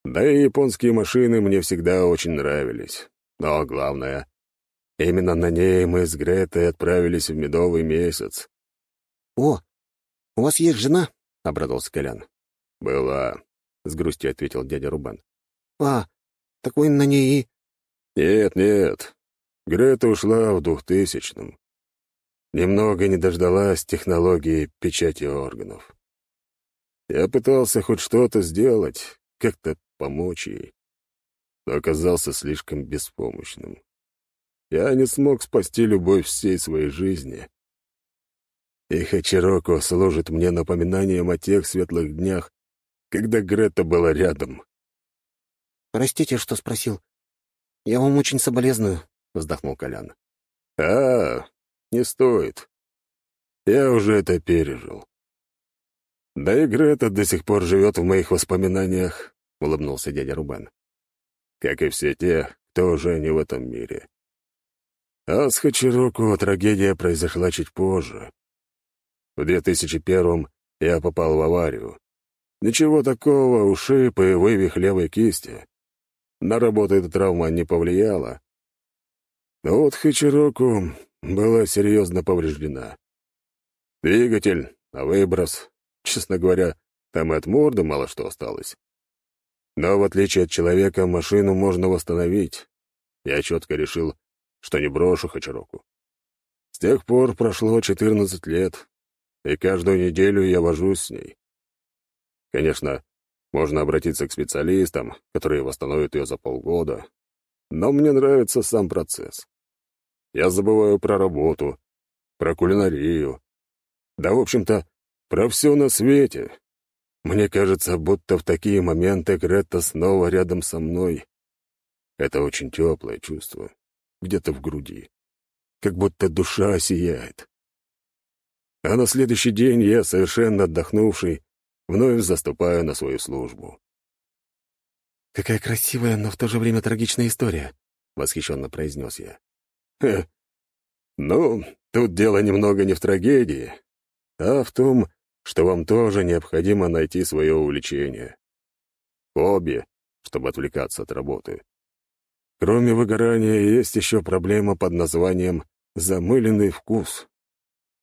Да и японские машины мне всегда очень нравились. Но главное, именно на ней мы с Гретой отправились в медовый месяц. «О, у вас есть жена?» — обрадовался Колян. «Была», — с грустью ответил дядя Рубан. «А, так вы на ней и...» «Нет, нет. Грета ушла в двухтысячном. Немного не дождалась технологии печати органов. Я пытался хоть что-то сделать, как-то помочь ей, но оказался слишком беспомощным. Я не смог спасти любовь всей своей жизни. И Хачироко служит мне напоминанием о тех светлых днях, когда Грета была рядом. «Простите, что спросил. «Я вам очень соболезную», — вздохнул Колян. «А, не стоит. Я уже это пережил. Да и Грета до сих пор живет в моих воспоминаниях», — улыбнулся дядя Рубен. «Как и все те, кто уже не в этом мире. А с Хачироку трагедия произошла чуть позже. В 2001-м я попал в аварию. Ничего такого, ушиб и вывих левой кисти. На работу эта травма не повлияла. Но вот Хичироку была серьезно повреждена. Двигатель, выброс, честно говоря, там и от морды мало что осталось. Но в отличие от человека, машину можно восстановить. Я четко решил, что не брошу Хачароку. С тех пор прошло 14 лет, и каждую неделю я вожусь с ней. Конечно, можно обратиться к специалистам, которые восстановят ее за полгода. Но мне нравится сам процесс. Я забываю про работу, про кулинарию. Да, в общем-то, про все на свете. Мне кажется, будто в такие моменты Гретта снова рядом со мной. Это очень теплое чувство, где-то в груди. Как будто душа сияет. А на следующий день я, совершенно отдохнувший, вновь заступаю на свою службу. «Какая красивая, но в то же время трагичная история», — восхищенно произнес я. «Хе. Ну, тут дело немного не в трагедии, а в том, что вам тоже необходимо найти свое увлечение. Хобби, чтобы отвлекаться от работы. Кроме выгорания, есть еще проблема под названием «замыленный вкус».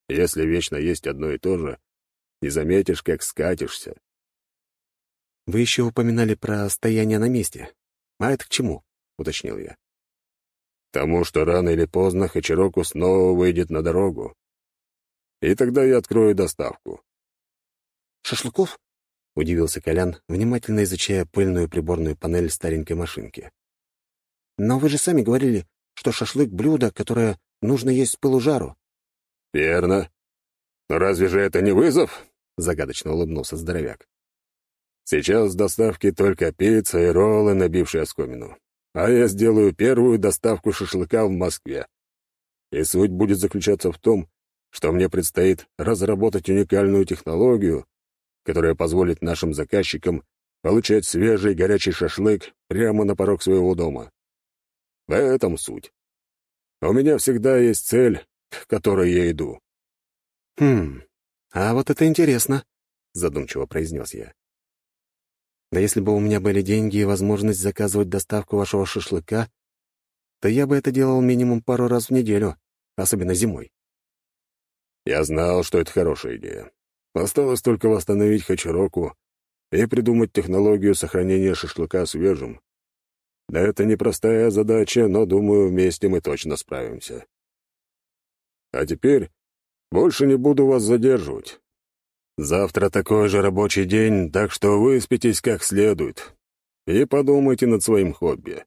Если вечно есть одно и то же, не заметишь, как скатишься. «Вы еще упоминали про стояние на месте. А это к чему?» — уточнил я. «Тому, что рано или поздно Хачироку снова выйдет на дорогу. И тогда я открою доставку». «Шашлыков?» — удивился Колян, внимательно изучая пыльную приборную панель старенькой машинки. «Но вы же сами говорили, что шашлык — блюдо, которое нужно есть с пылу жару». «Верно. Но разве же это не вызов?» загадочно улыбнулся здоровяк. «Сейчас с доставки только пицца и роллы, набившие оскомину. А я сделаю первую доставку шашлыка в Москве. И суть будет заключаться в том, что мне предстоит разработать уникальную технологию, которая позволит нашим заказчикам получать свежий горячий шашлык прямо на порог своего дома. В этом суть. У меня всегда есть цель к которой я иду. «Хм, а вот это интересно», — задумчиво произнес я. «Да если бы у меня были деньги и возможность заказывать доставку вашего шашлыка, то я бы это делал минимум пару раз в неделю, особенно зимой». Я знал, что это хорошая идея. Осталось только восстановить Хачароку и придумать технологию сохранения шашлыка свежим. Да это непростая задача, но, думаю, вместе мы точно справимся. А теперь больше не буду вас задерживать. Завтра такой же рабочий день, так что выспитесь как следует и подумайте над своим хобби.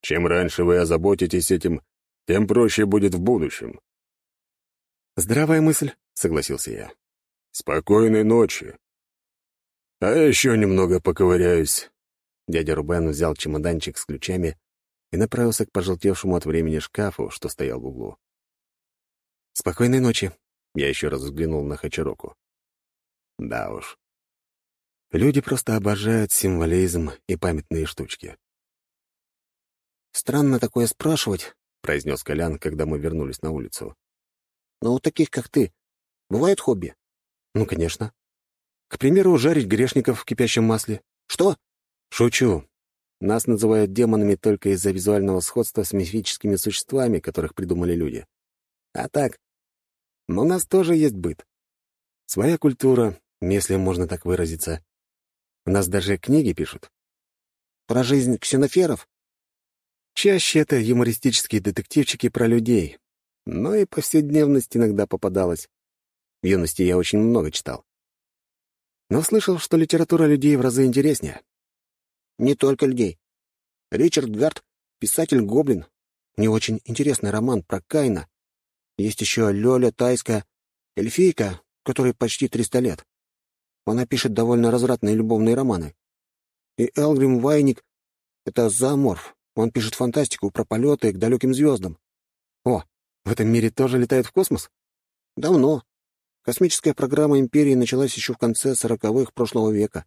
Чем раньше вы озаботитесь этим, тем проще будет в будущем. «Здравая мысль», — согласился я. «Спокойной ночи. А я еще немного поковыряюсь». Дядя Рубен взял чемоданчик с ключами и направился к пожелтевшему от времени шкафу, что стоял в углу. «Спокойной ночи», — я еще раз взглянул на Хачароку. Да уж. Люди просто обожают символизм и памятные штучки. «Странно такое спрашивать», — произнес Колян, когда мы вернулись на улицу. «Но у таких, как ты, бывают хобби?» «Ну, конечно. К примеру, жарить грешников в кипящем масле». «Что?» «Шучу. Нас называют демонами только из-за визуального сходства с мифическими существами, которых придумали люди. А так, у нас тоже есть быт. Своя культура, если можно так выразиться. У нас даже книги пишут. Про жизнь ксеноферов? Чаще это юмористические детективчики про людей, но и повседневность иногда попадалась. В юности я очень много читал. Но слышал, что литература людей в разы интереснее. Не только людей. Ричард Гарт — писатель-гоблин. Не очень интересный роман про Кайна. Есть еще Лёля Тайская, эльфийка, которой почти 300 лет. Она пишет довольно развратные любовные романы. И Элгрим Вайник — это зооморф. Он пишет фантастику про полеты к далеким звездам. О, в этом мире тоже летают в космос? Давно. Космическая программа Империи началась еще в конце сороковых прошлого века.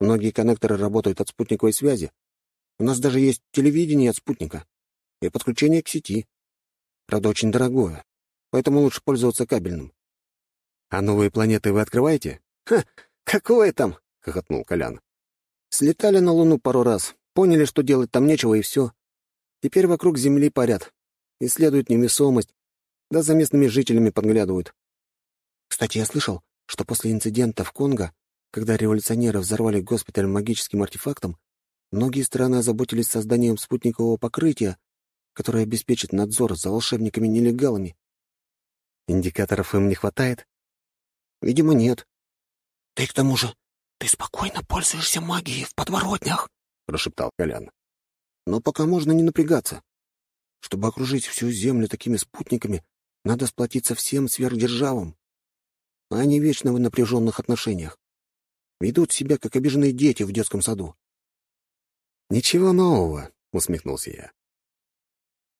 Многие коннекторы работают от спутниковой связи. У нас даже есть телевидение от спутника и подключение к сети. Правда, очень дорогое, поэтому лучше пользоваться кабельным. «А новые планеты вы открываете?» «Ха, какое там?» — хохотнул Колян. «Слетали на Луну пару раз, поняли, что делать там нечего, и все. Теперь вокруг Земли парят, исследуют невесомость, да за местными жителями подглядывают. Кстати, я слышал, что после инцидента в Конго, когда революционеры взорвали госпиталь магическим артефактом, многие страны озаботились созданием спутникового покрытия, который обеспечит надзор за волшебниками-нелегалами. Индикаторов им не хватает? Видимо, нет. Ты к тому же, ты спокойно пользуешься магией в подворотнях, прошептал Колян. Но пока можно не напрягаться. Чтобы окружить всю Землю такими спутниками, надо сплотиться всем сверхдержавам. А они вечно в напряженных отношениях. Ведут себя, как обиженные дети в детском саду. «Ничего нового», — усмехнулся я.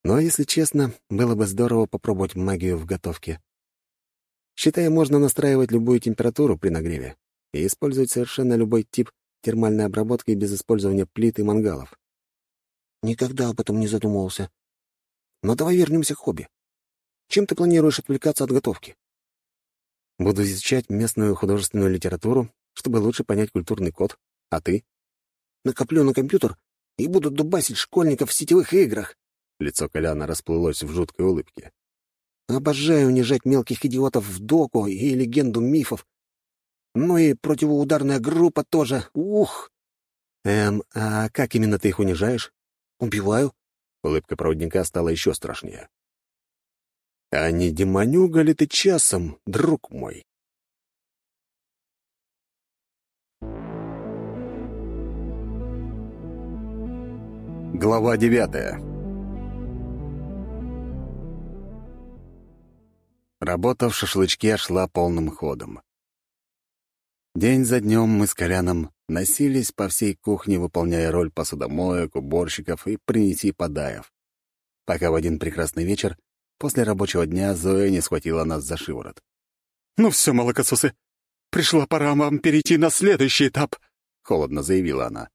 Но, если честно, было бы здорово попробовать магию в готовке. Считаю, можно настраивать любую температуру при нагреве и использовать совершенно любой тип термальной обработки без использования плит и мангалов. Никогда об этом не задумывался. Но давай вернемся к хобби. Чем ты планируешь отвлекаться от готовки? Буду изучать местную художественную литературу, чтобы лучше понять культурный код. А ты? Накоплю на компьютер и буду дубасить школьников в сетевых играх. Лицо Коляна расплылось в жуткой улыбке. «Обожаю унижать мелких идиотов в доку и легенду мифов. Ну и противоударная группа тоже. Ух!» «Эм, а как именно ты их унижаешь?» «Убиваю». Улыбка проводника стала еще страшнее. «А не демонюга ли ты часом, друг мой?» Глава девятая Работа в шашлычке шла полным ходом. День за днем мы с Коляном носились по всей кухне, выполняя роль посудомоек, уборщиков и принеси-подаев. Пока в один прекрасный вечер, после рабочего дня, Зоя не схватила нас за шиворот. «Ну все, молокососы, пришла пора вам перейти на следующий этап», — холодно заявила она.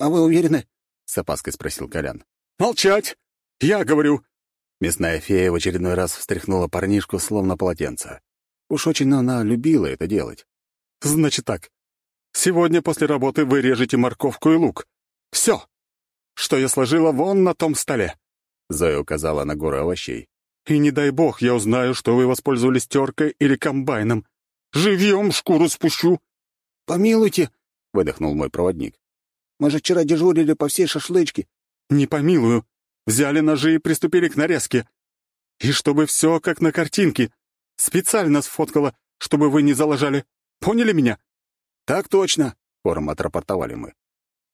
«А вы уверены?» — с опаской спросил Колян. «Молчать! Я говорю, Мясная фея в очередной раз встряхнула парнишку, словно полотенце. Уж очень она любила это делать. «Значит так. Сегодня после работы вы режете морковку и лук. Все, что я сложила вон на том столе». Зоя указала на горы овощей. «И не дай бог я узнаю, что вы воспользовались теркой или комбайном. Живьем шкуру спущу». «Помилуйте», — выдохнул мой проводник. «Мы же вчера дежурили по всей шашлычке». «Не помилую. Взяли ножи и приступили к нарезке. И чтобы все как на картинке. Специально сфоткала, чтобы вы не заложали. Поняли меня?» «Так точно», — хором отрапортовали мы.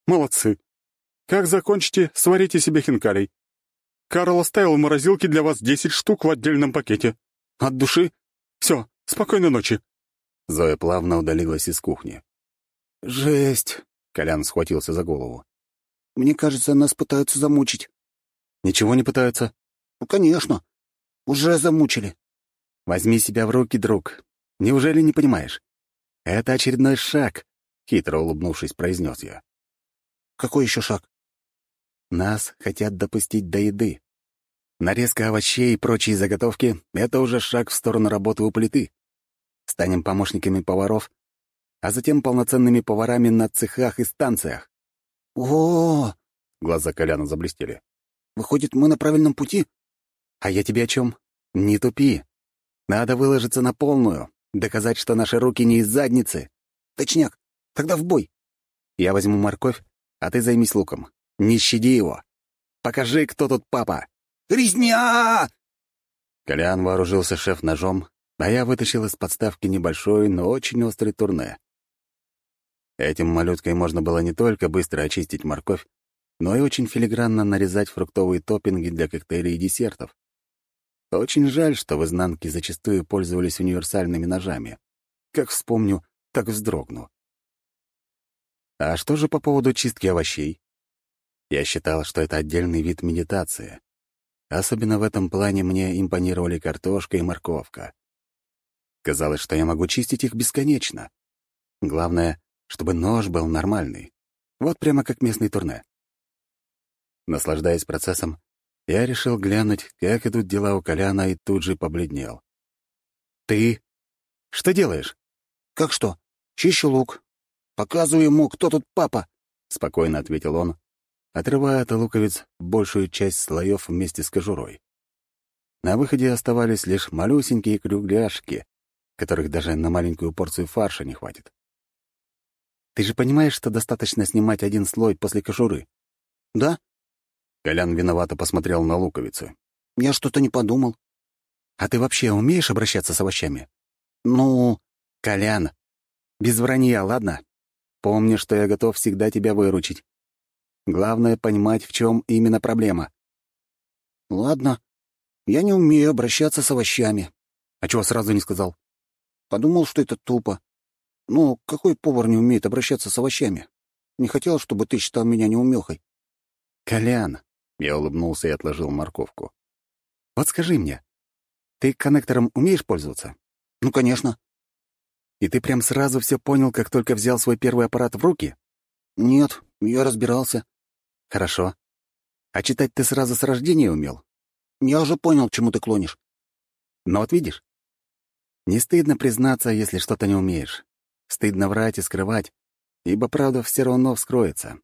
«Молодцы. Как закончите, сварите себе хинкалей. Карл оставил в морозилке для вас десять штук в отдельном пакете. От души. Все, спокойной ночи». Зоя плавно удалилась из кухни. «Жесть!» — Колян схватился за голову. «Мне кажется, нас пытаются замучить». «Ничего не пытаются?» «Ну, конечно. Уже замучили». «Возьми себя в руки, друг. Неужели не понимаешь? Это очередной шаг», — хитро улыбнувшись, произнес я. «Какой еще шаг?» Нас хотят допустить до еды. Нарезка овощей и прочие заготовки — это уже шаг в сторону работы у плиты. Станем помощниками поваров, а затем полноценными поварами на цехах и станциях. О, -о, Глаза Коляна заблестели. Выходит, мы на правильном пути? А я тебе о чем? Не тупи. Надо выложиться на полную, доказать, что наши руки не из задницы. Точняк. Тогда в бой. Я возьму морковь, а ты займись луком. Не щади его. Покажи, кто тут папа. Резня! Колян вооружился шеф-ножом, а я вытащил из подставки небольшой, но очень острый турне. Этим малюткой можно было не только быстро очистить морковь, но и очень филигранно нарезать фруктовые топпинги для коктейлей и десертов. Очень жаль, что в изнанке зачастую пользовались универсальными ножами. Как вспомню, так вздрогну. А что же по поводу чистки овощей? Я считал, что это отдельный вид медитации. Особенно в этом плане мне импонировали картошка и морковка. Казалось, что я могу чистить их бесконечно. Главное, чтобы нож был нормальный. Вот прямо как местный турне. Наслаждаясь процессом, я решил глянуть, как идут дела у Коляна, и тут же побледнел. «Ты? Что делаешь?» «Как что? Чищу лук. Показываю ему, кто тут папа», — спокойно ответил он, отрывая от луковиц большую часть слоев вместе с кожурой. На выходе оставались лишь малюсенькие кругляшки, которых даже на маленькую порцию фарша не хватит. «Ты же понимаешь, что достаточно снимать один слой после кожуры?» «Да?» Колян виновато посмотрел на луковицы. «Я что-то не подумал». «А ты вообще умеешь обращаться с овощами?» «Ну...» «Колян, без вранья, ладно? Помни, что я готов всегда тебя выручить. Главное — понимать, в чем именно проблема». «Ладно. Я не умею обращаться с овощами». «А чего сразу не сказал?» «Подумал, что это тупо. Ну, какой повар не умеет обращаться с овощами? Не хотел, чтобы ты считал меня неумехой». «Колян», — я улыбнулся и отложил морковку. «Вот скажи мне, ты коннектором умеешь пользоваться?» «Ну, конечно». «И ты прям сразу все понял, как только взял свой первый аппарат в руки?» «Нет, я разбирался». «Хорошо. А читать ты сразу с рождения умел?» «Я уже понял, к чему ты клонишь». «Но вот видишь, не стыдно признаться, если что-то не умеешь. Стыдно врать и скрывать, ибо правда все равно вскроется.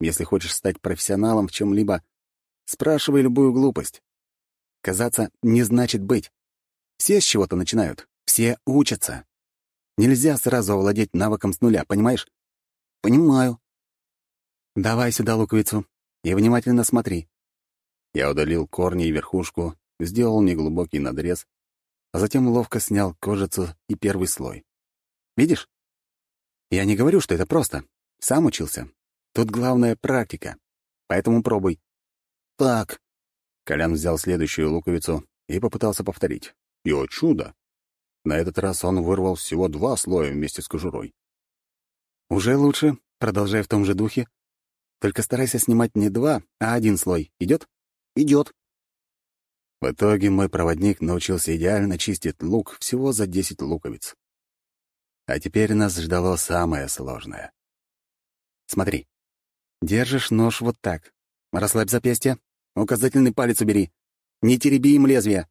Если хочешь стать профессионалом в чем-либо, спрашивай любую глупость. Казаться не значит быть. Все с чего-то начинают, все учатся. Нельзя сразу овладеть навыком с нуля, понимаешь? Понимаю. Давай сюда луковицу и внимательно смотри. Я удалил корни и верхушку, сделал неглубокий надрез, а затем ловко снял кожицу и первый слой. Видишь? Я не говорю, что это просто. Сам учился. Тут главная практика. Поэтому пробуй. Так. Колян взял следующую луковицу и попытался повторить. И, о чудо! На этот раз он вырвал всего два слоя вместе с кожурой. Уже лучше. Продолжай в том же духе. Только старайся снимать не два, а один слой. Идет? Идет. В итоге мой проводник научился идеально чистить лук всего за 10 луковиц. А теперь нас ждало самое сложное. Смотри. Держишь нож вот так. Расслабь запястье. Указательный палец убери. Не тереби им лезвие.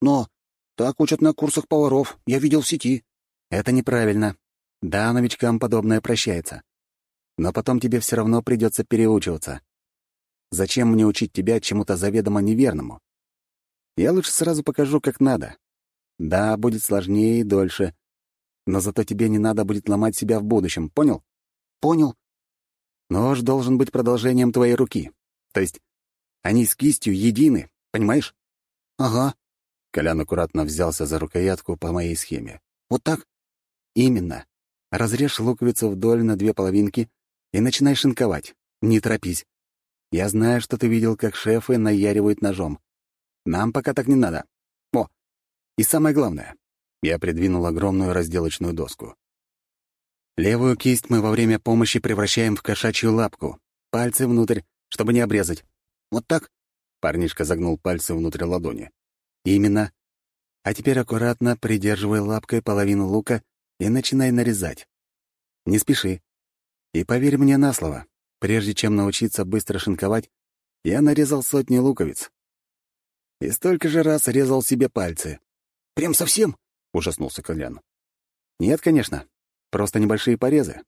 Но так учат на курсах поваров, я видел в сети. Это неправильно. Да, новичкам подобное прощается. Но потом тебе все равно придется переучиваться. Зачем мне учить тебя чему-то заведомо неверному? Я лучше сразу покажу, как надо. Да, будет сложнее и дольше, но зато тебе не надо будет ломать себя в будущем, понял? Понял. Нож должен быть продолжением твоей руки. То есть они с кистью едины, понимаешь? Ага. Колян аккуратно взялся за рукоятку по моей схеме. Вот так? Именно. Разрежь луковицу вдоль на две половинки и начинай шинковать. Не торопись. Я знаю, что ты видел, как шефы наяривают ножом. Нам пока так не надо. О, и самое главное. Я придвинул огромную разделочную доску. Левую кисть мы во время помощи превращаем в кошачью лапку. Пальцы внутрь, чтобы не обрезать. Вот так? Парнишка загнул пальцы внутрь ладони. Именно. А теперь аккуратно придерживай лапкой половину лука и начинай нарезать. Не спеши. И поверь мне на слово, прежде чем научиться быстро шинковать, я нарезал сотни луковиц. И столько же раз резал себе пальцы. Прям совсем? Ужаснулся Колян. «Нет, конечно. Просто небольшие порезы.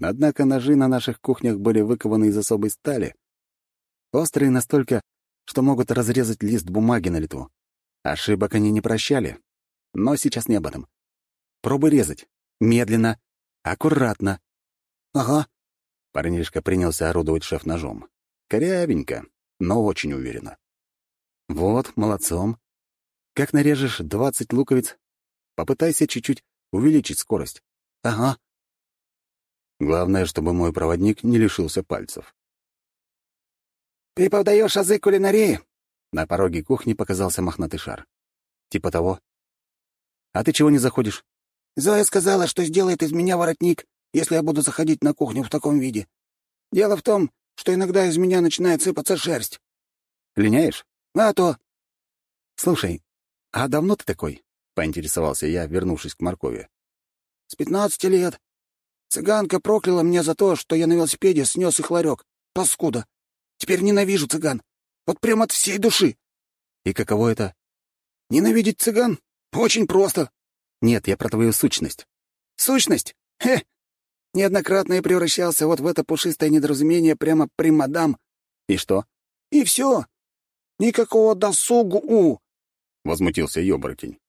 Однако ножи на наших кухнях были выкованы из особой стали. Острые настолько, что могут разрезать лист бумаги на лету. Ошибок они не прощали. Но сейчас не об этом. Пробуй резать. Медленно. Аккуратно. Ага. Парнишка принялся орудовать шеф-ножом. Корявенько, но очень уверенно. Вот, молодцом. Как нарежешь двадцать луковиц, Попытайся чуть-чуть увеличить скорость. Ага. Главное, чтобы мой проводник не лишился пальцев. «Ты подаешь азы кулинарии?» На пороге кухни показался мохнатый шар. «Типа того. А ты чего не заходишь?» «Зоя сказала, что сделает из меня воротник, если я буду заходить на кухню в таком виде. Дело в том, что иногда из меня начинает сыпаться шерсть». «Линяешь?» «А то». «Слушай, а давно ты такой?» — поинтересовался я, вернувшись к моркови. «С пятнадцати лет. Цыганка прокляла меня за то, что я на велосипеде снес их ларек. Паскуда. Теперь ненавижу цыган. Вот прямо от всей души». «И каково это?» «Ненавидеть цыган? Очень просто». «Нет, я про твою сущность». «Сущность? Хе! Неоднократно я превращался вот в это пушистое недоразумение прямо при мадам». «И что?» «И все. Никакого досугу!» — возмутился ёборотень.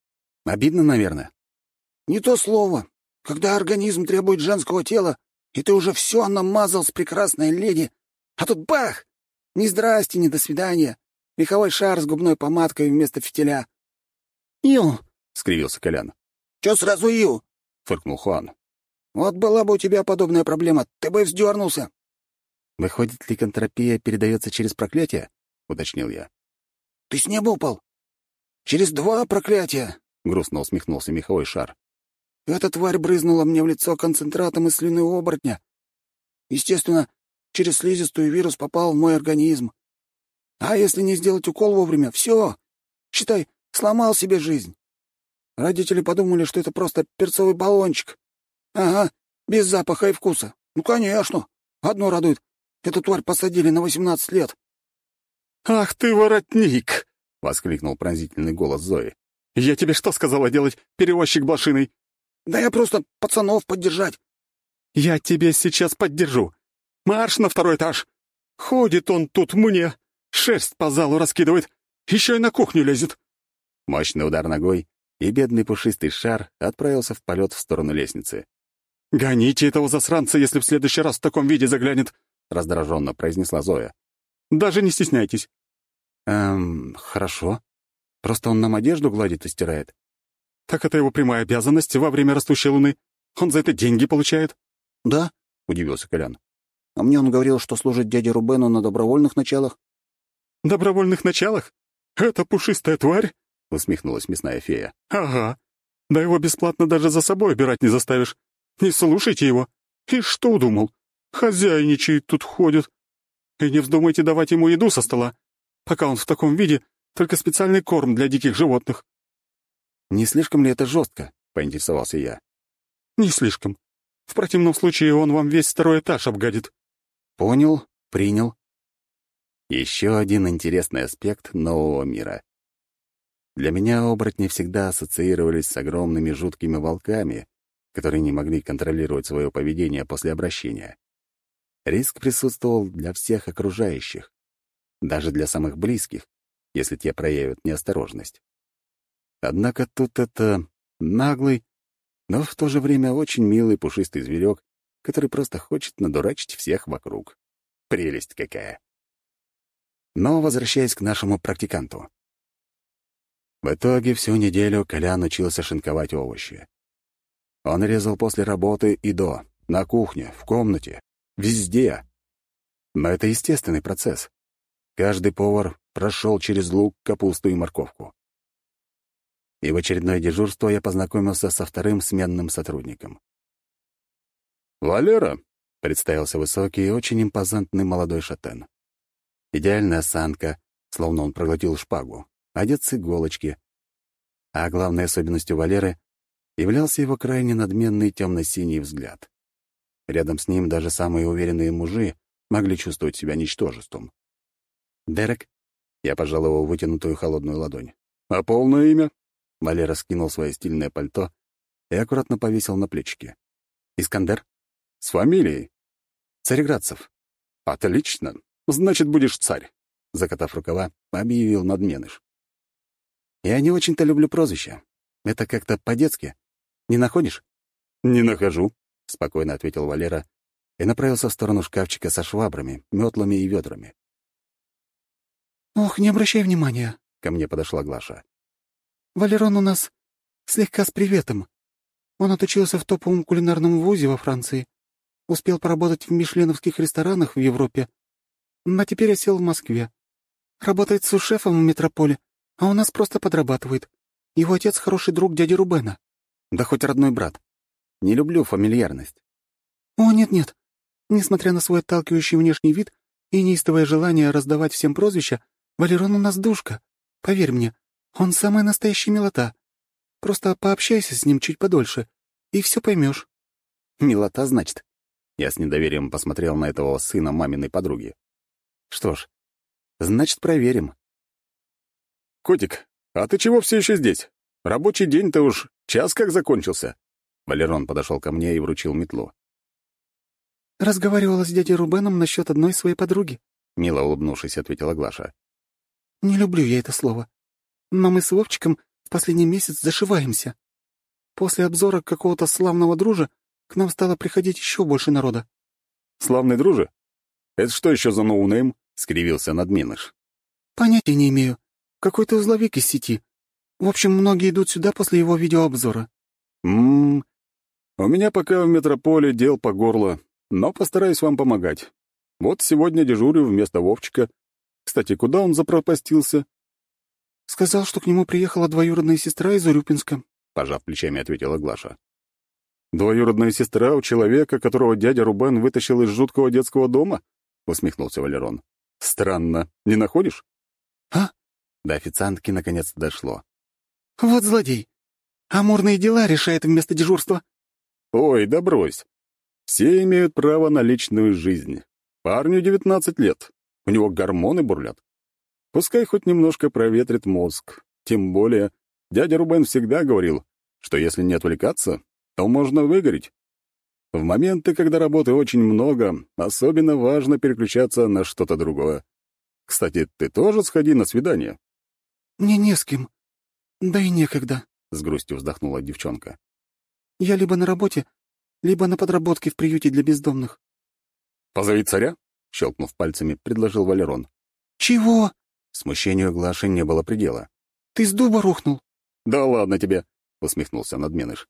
Обидно, наверное. Не то слово. Когда организм требует женского тела, и ты уже все намазал с прекрасной леди, а тут бах! Ни здрасте, ни до свидания. Меховой шар с губной помадкой вместо фитиля. «Ю!» — скривился Колян. «Чё сразу ю?» — фыркнул Хуан. «Вот была бы у тебя подобная проблема, ты бы вздернулся». «Выходит, ликантропия передается через проклятие?» — уточнил я. «Ты с неба упал?» «Через два проклятия. — грустно усмехнулся меховой шар. «Эта тварь брызнула мне в лицо концентратом из слюны оборотня. Естественно, через слизистую вирус попал в мой организм. А если не сделать укол вовремя, все, считай, сломал себе жизнь. Родители подумали, что это просто перцовый баллончик. Ага, без запаха и вкуса. Ну, конечно. Одно радует. Эту тварь посадили на восемнадцать лет. «Ах ты, воротник!» — воскликнул пронзительный голос Зои. «Я тебе что сказала делать, перевозчик блошиный?» «Да я просто пацанов поддержать». «Я тебе сейчас поддержу. Марш на второй этаж. Ходит он тут мне, шерсть по залу раскидывает, еще и на кухню лезет». Мощный удар ногой, и бедный пушистый шар отправился в полет в сторону лестницы. «Гоните этого засранца, если в следующий раз в таком виде заглянет», — раздраженно произнесла Зоя. «Даже не стесняйтесь». «Эм, хорошо», Просто он нам одежду гладит и стирает. Так это его прямая обязанность во время растущей луны. Он за это деньги получает. Да? удивился Колян. А мне он говорил, что служит дяде Рубену на добровольных началах. Добровольных началах? Это пушистая тварь? усмехнулась мясная фея. Ага. Да его бесплатно даже за собой убирать не заставишь. Не слушайте его. И что удумал? Хозяйничает тут ходит. И не вздумайте давать ему еду со стола. Пока он в таком виде, только специальный корм для диких животных». «Не слишком ли это жестко?» — поинтересовался я. «Не слишком. В противном случае он вам весь второй этаж обгадит». «Понял, принял». Еще один интересный аспект нового мира. Для меня оборотни всегда ассоциировались с огромными жуткими волками, которые не могли контролировать свое поведение после обращения. Риск присутствовал для всех окружающих, даже для самых близких, если те проявят неосторожность. Однако тут это наглый, но в то же время очень милый пушистый зверек, который просто хочет надурачить всех вокруг. Прелесть какая! Но возвращаясь к нашему практиканту. В итоге всю неделю Колян учился шинковать овощи. Он резал после работы и до, на кухне, в комнате, везде. Но это естественный процесс. Каждый повар прошел через лук, капусту и морковку. И в очередное дежурство я познакомился со вторым сменным сотрудником. «Валера!» — представился высокий и очень импозантный молодой шатен. Идеальная осанка, словно он проглотил шпагу, одет с иголочки. А главной особенностью Валеры являлся его крайне надменный темно-синий взгляд. Рядом с ним даже самые уверенные мужи могли чувствовать себя ничтожеством. «Дерек?» — я пожал его вытянутую холодную ладонь. «А полное имя?» Валера скинул свое стильное пальто и аккуратно повесил на плечики. «Искандер?» «С фамилией?» «Цареградцев». «Отлично. Значит, будешь царь», — закатав рукава, объявил надменыш. «Я не очень-то люблю прозвища. Это как-то по-детски. Не находишь?» «Не нахожу», — спокойно ответил Валера и направился в сторону шкафчика со швабрами, метлами и ведрами. «Ох, не обращай внимания», — ко мне подошла Глаша. «Валерон у нас слегка с приветом. Он отучился в топовом кулинарном вузе во Франции, успел поработать в мишленовских ресторанах в Европе, а теперь осел в Москве. Работает сушефом в метрополе, а у нас просто подрабатывает. Его отец хороший друг дяди Рубена. Да хоть родной брат. Не люблю фамильярность. О, нет-нет. Несмотря на свой отталкивающий внешний вид и неистовое желание раздавать всем прозвища, Валерон у нас душка. Поверь мне, он самая настоящая милота. Просто пообщайся с ним чуть подольше, и все поймешь. Милота, значит? Я с недоверием посмотрел на этого сына маминой подруги. Что ж, значит, проверим. «Котик, а ты чего все еще здесь? Рабочий день-то уж час как закончился». Валерон подошел ко мне и вручил метлу. «Разговаривала с дядей Рубеном насчет одной своей подруги», — мило улыбнувшись, ответила Глаша. «Не люблю я это слово. Но мы с Вовчиком в последний месяц зашиваемся. После обзора какого-то славного друже к нам стало приходить еще больше народа». «Славный друже? Это что еще за ноунейм?» — скривился надменыш. «Понятия не имею. Какой-то узловик из сети. В общем, многие идут сюда после его видеообзора». «Ммм, у меня пока в метрополе дел по горло, но постараюсь вам помогать. Вот сегодня дежурю вместо Вовчика. Кстати, куда он запропастился?» «Сказал, что к нему приехала двоюродная сестра из Урюпинска», — пожав плечами, ответила Глаша. «Двоюродная сестра у человека, которого дядя Рубен вытащил из жуткого детского дома?» — усмехнулся Валерон. «Странно. Не находишь?» «А?» До официантки наконец-то дошло. «Вот злодей. Амурные дела решает вместо дежурства». «Ой, да брось. Все имеют право на личную жизнь. Парню 19 лет. У него гормоны бурлят. Пускай хоть немножко проветрит мозг. Тем более, дядя Рубен всегда говорил, что если не отвлекаться, то можно выгореть. В моменты, когда работы очень много, особенно важно переключаться на что-то другое. Кстати, ты тоже сходи на свидание. «Мне не с кем. Да и некогда», — с грустью вздохнула девчонка. «Я либо на работе, либо на подработке в приюте для бездомных». «Позови царя?» — щелкнув пальцами, предложил Валерон. «Чего?» Смущению Глаши не было предела. «Ты с дуба рухнул?» «Да ладно тебе», — усмехнулся надменыш.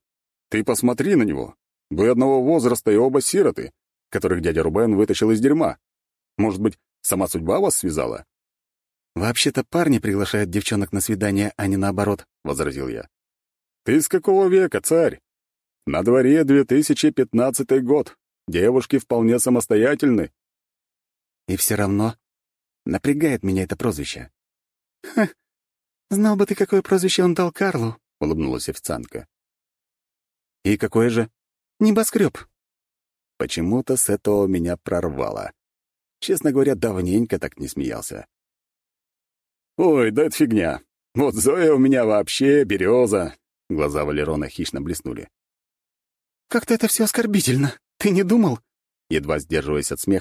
«Ты посмотри на него. Вы одного возраста и оба сироты, которых дядя Рубен вытащил из дерьма. Может быть, сама судьба вас связала?» «Вообще-то парни приглашают девчонок на свидание, а не наоборот», — возразил я. «Ты с какого века, царь? На дворе 2015 год. Девушки вполне самостоятельны». «И все равно напрягает меня это прозвище». «Ха, знал бы ты, какое прозвище он дал Карлу», — улыбнулась официантка. «И какое же?» «Небоскреб». Почему-то с этого меня прорвало. Честно говоря, давненько так не смеялся. «Ой, да это фигня. Вот Зоя у меня вообще береза!» Глаза Валерона хищно блеснули. «Как-то это все оскорбительно. Ты не думал?» Едва сдерживаясь от смеха,